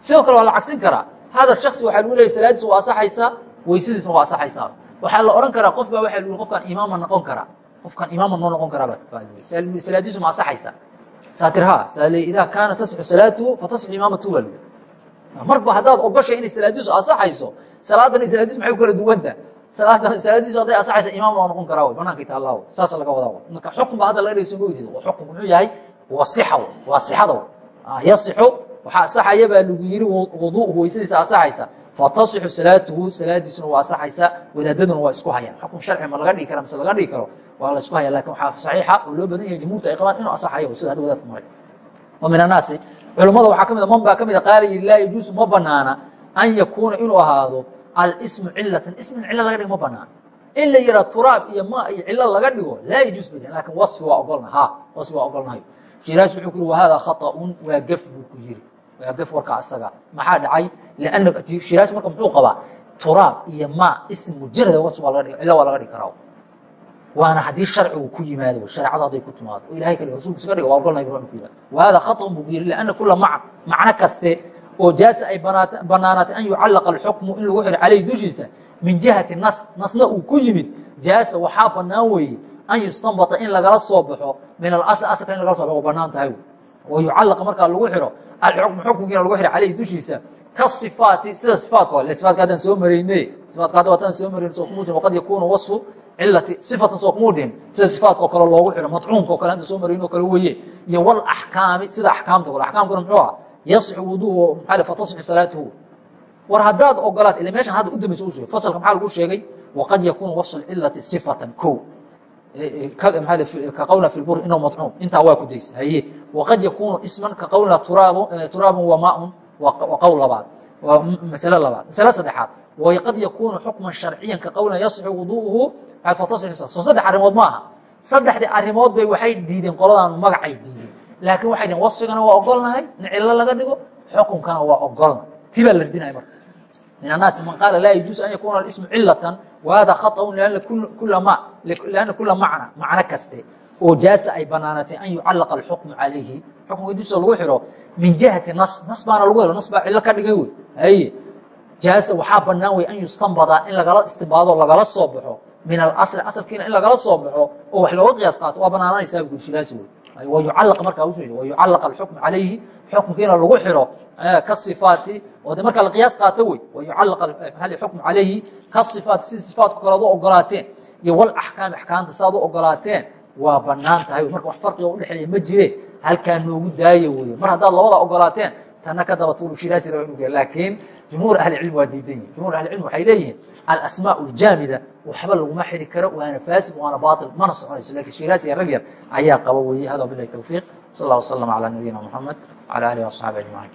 sidoo kale waa la cagsin karaa hadal shaksi waxaa lagu leeyay salaadiisu waa asaxaysaa weysadiisuna waa asaxaysaa waxaa la ohan karaa qof baa waxa lu qofkan imaama noqon karaa. Qofkan imaama noo noqon karaa salaadiisu ma asaxaysa saatirha idaa kaana tasixu salaatuhu fatasixu imaamatu baa lii marba haddaad ogoshay inay salaadiisu asaxayso salaadan iyo salaadiisu maxay ku kala duwanta? Salaadiisu hadday asaxaysa imaam waa noqon karaa wey banaanka ita allah saas laga wadaa marka xukun ba hadda laga dhigay soo mojeeda xukun muxuu yahay? Waa sixa waa sixada yasixu waxaa asaxaya baa lagu yiri wuduuhu weysadiisa asaxaysa fatasixu salaatuhu salaadiisuna waa asaxaysa wadaadaduna waa isku hayaan xukun sharci ma laga dhigi kara mise laga dhigi karo waa la isku haya laakiin waxaa saxiixa oo loo badan yahay jumhuurta ay qabaan inuu asaxayo sida hadda wadaadku maray wa min annaasi culummada waxaa ka mid man baa ka mid a qaala laa yajuusu ma banaana an yakuuna inuu ahaado alsmu cilatan ismin cilo laga dhigo ma banaana in la yihaa turaab iyo ma iyo cilo laga dhigo laa yajuus ba laakiin wasfi waa ogolna ha wasfi waa ogolnahay shiraas wuxuu ku yiri wahada khaطa'un waa gef buu ku yiri waa gef warka asaga. Maxaa dhacay? Lanna shiraas marka muxuu qabaa? Turaab iyo ma ism mujarada wasfi waa laga dhigi karaa waana haddii sharcigu ku yimaado shareecadu hadday ku timaado. Oo ilahay kale rasulku iska dhiga waa ogolnay bu ku yihah wahada khaطأun buu ku yiri lianna kula mac macno kaste oo jaasa ay banaanaatay an yucallaqa alxukmu in lagu xiro calayhi dushiisa min jihati nas nasna uu ku yimid. Jaasa waxaa banaan weeye an yustanbata in lagala soo baxo min alasl asalka in lagala so baxo waa bannaan tahay. Wa yucallaqa markaa lagu xiro alxukmu xukunkiina lagu xiro calayhi dushiisa kasifaati sida sifaatka le sifaatka haddaan soo marayne sifaatka hadda wataan soo marayn soo kumujin waqad yakuunu wasfu cilati sifatan soo kumuu dhihin sida sifaatka oo kale loogu xiro madcuumka o kale hadda soo marayn oo kale weeye iyo walaxkaami sida axkaamta kale axkaamkuna muxuu aha yasixu wuduuhu maxaa fatasixu salaatuhu. War haddaad ogolaat ila meeshan hadda u dambaysa u sheegay fasalka maxaa lagu sheegay? Waqad yakuunu wasfu cilati sifatan ko ka qawlina fi lbur inahu maطcuum intaa waa ku daysa haye waqad yakunu isman ka qawlina turaabun wa maaun waa qowl labaad waa masale labaad masale saddexaad waqad yakunu xukman sharciyan ka qawlina yasixu wuduuhu fatasixu soo saddex arrimood ma aha saddexdii arrimood bay waxay diideen qoladaanu magacay diideen laakiin waxay dhiheen wasfigana waa ogolnahay in cillo laga dhigo xukunkana waa ogolna ti baa la radinaya marka min annaasi man qaala laa yajuusu an yakuuna alismu cilatan wahada khaطأun lianna kula macna macno kaste oo jaasa ay banaanatay an yucallaqa alxukmu calayhi xukunka dusha lagu xiro min jihati nas nas baana lagu helo nas baa cillo ka dhigay wey haye jaasa waxaa banaan wey an yustanbada in lagala istinbaado lagala soo baxo min alasli asalkiina in lagala soo baxo oo wax looga qiyaas qaato waa banaananaysaa bulshadaasi wey wayucallaq markaa usu wayucallaq alxukmu calayhi xukunkiina lagu xiro ka sifaati oo de markaa la qiyaas qaato wey wayucallaq xukmu calayhi ka sifaati sida sifaatku kale ad u ogolaateen iyo walaxkaami axkaamta saaad u ogolaateen waa bannaan tahay marka wax farqiga udhexeeya ma jire halkaa noogu daaya wey mar haddaad labada ogolaateen tana ka daba tuuru shiraasi inu laakiin jumhuur ahlicilmi waa diidan yihiin jumhur ahlicilmi waxay leeyihiin alasmaa ljaamida waxba laguma xiri karo waana faasid waana baail mana soconayso laakiin shiraasi iyo rag yar ayaa qaba weeye hada bilahi tawfiiq sal allah wasalam calaa nabiyina muxamed wala alihi waasxaabi ajmaciin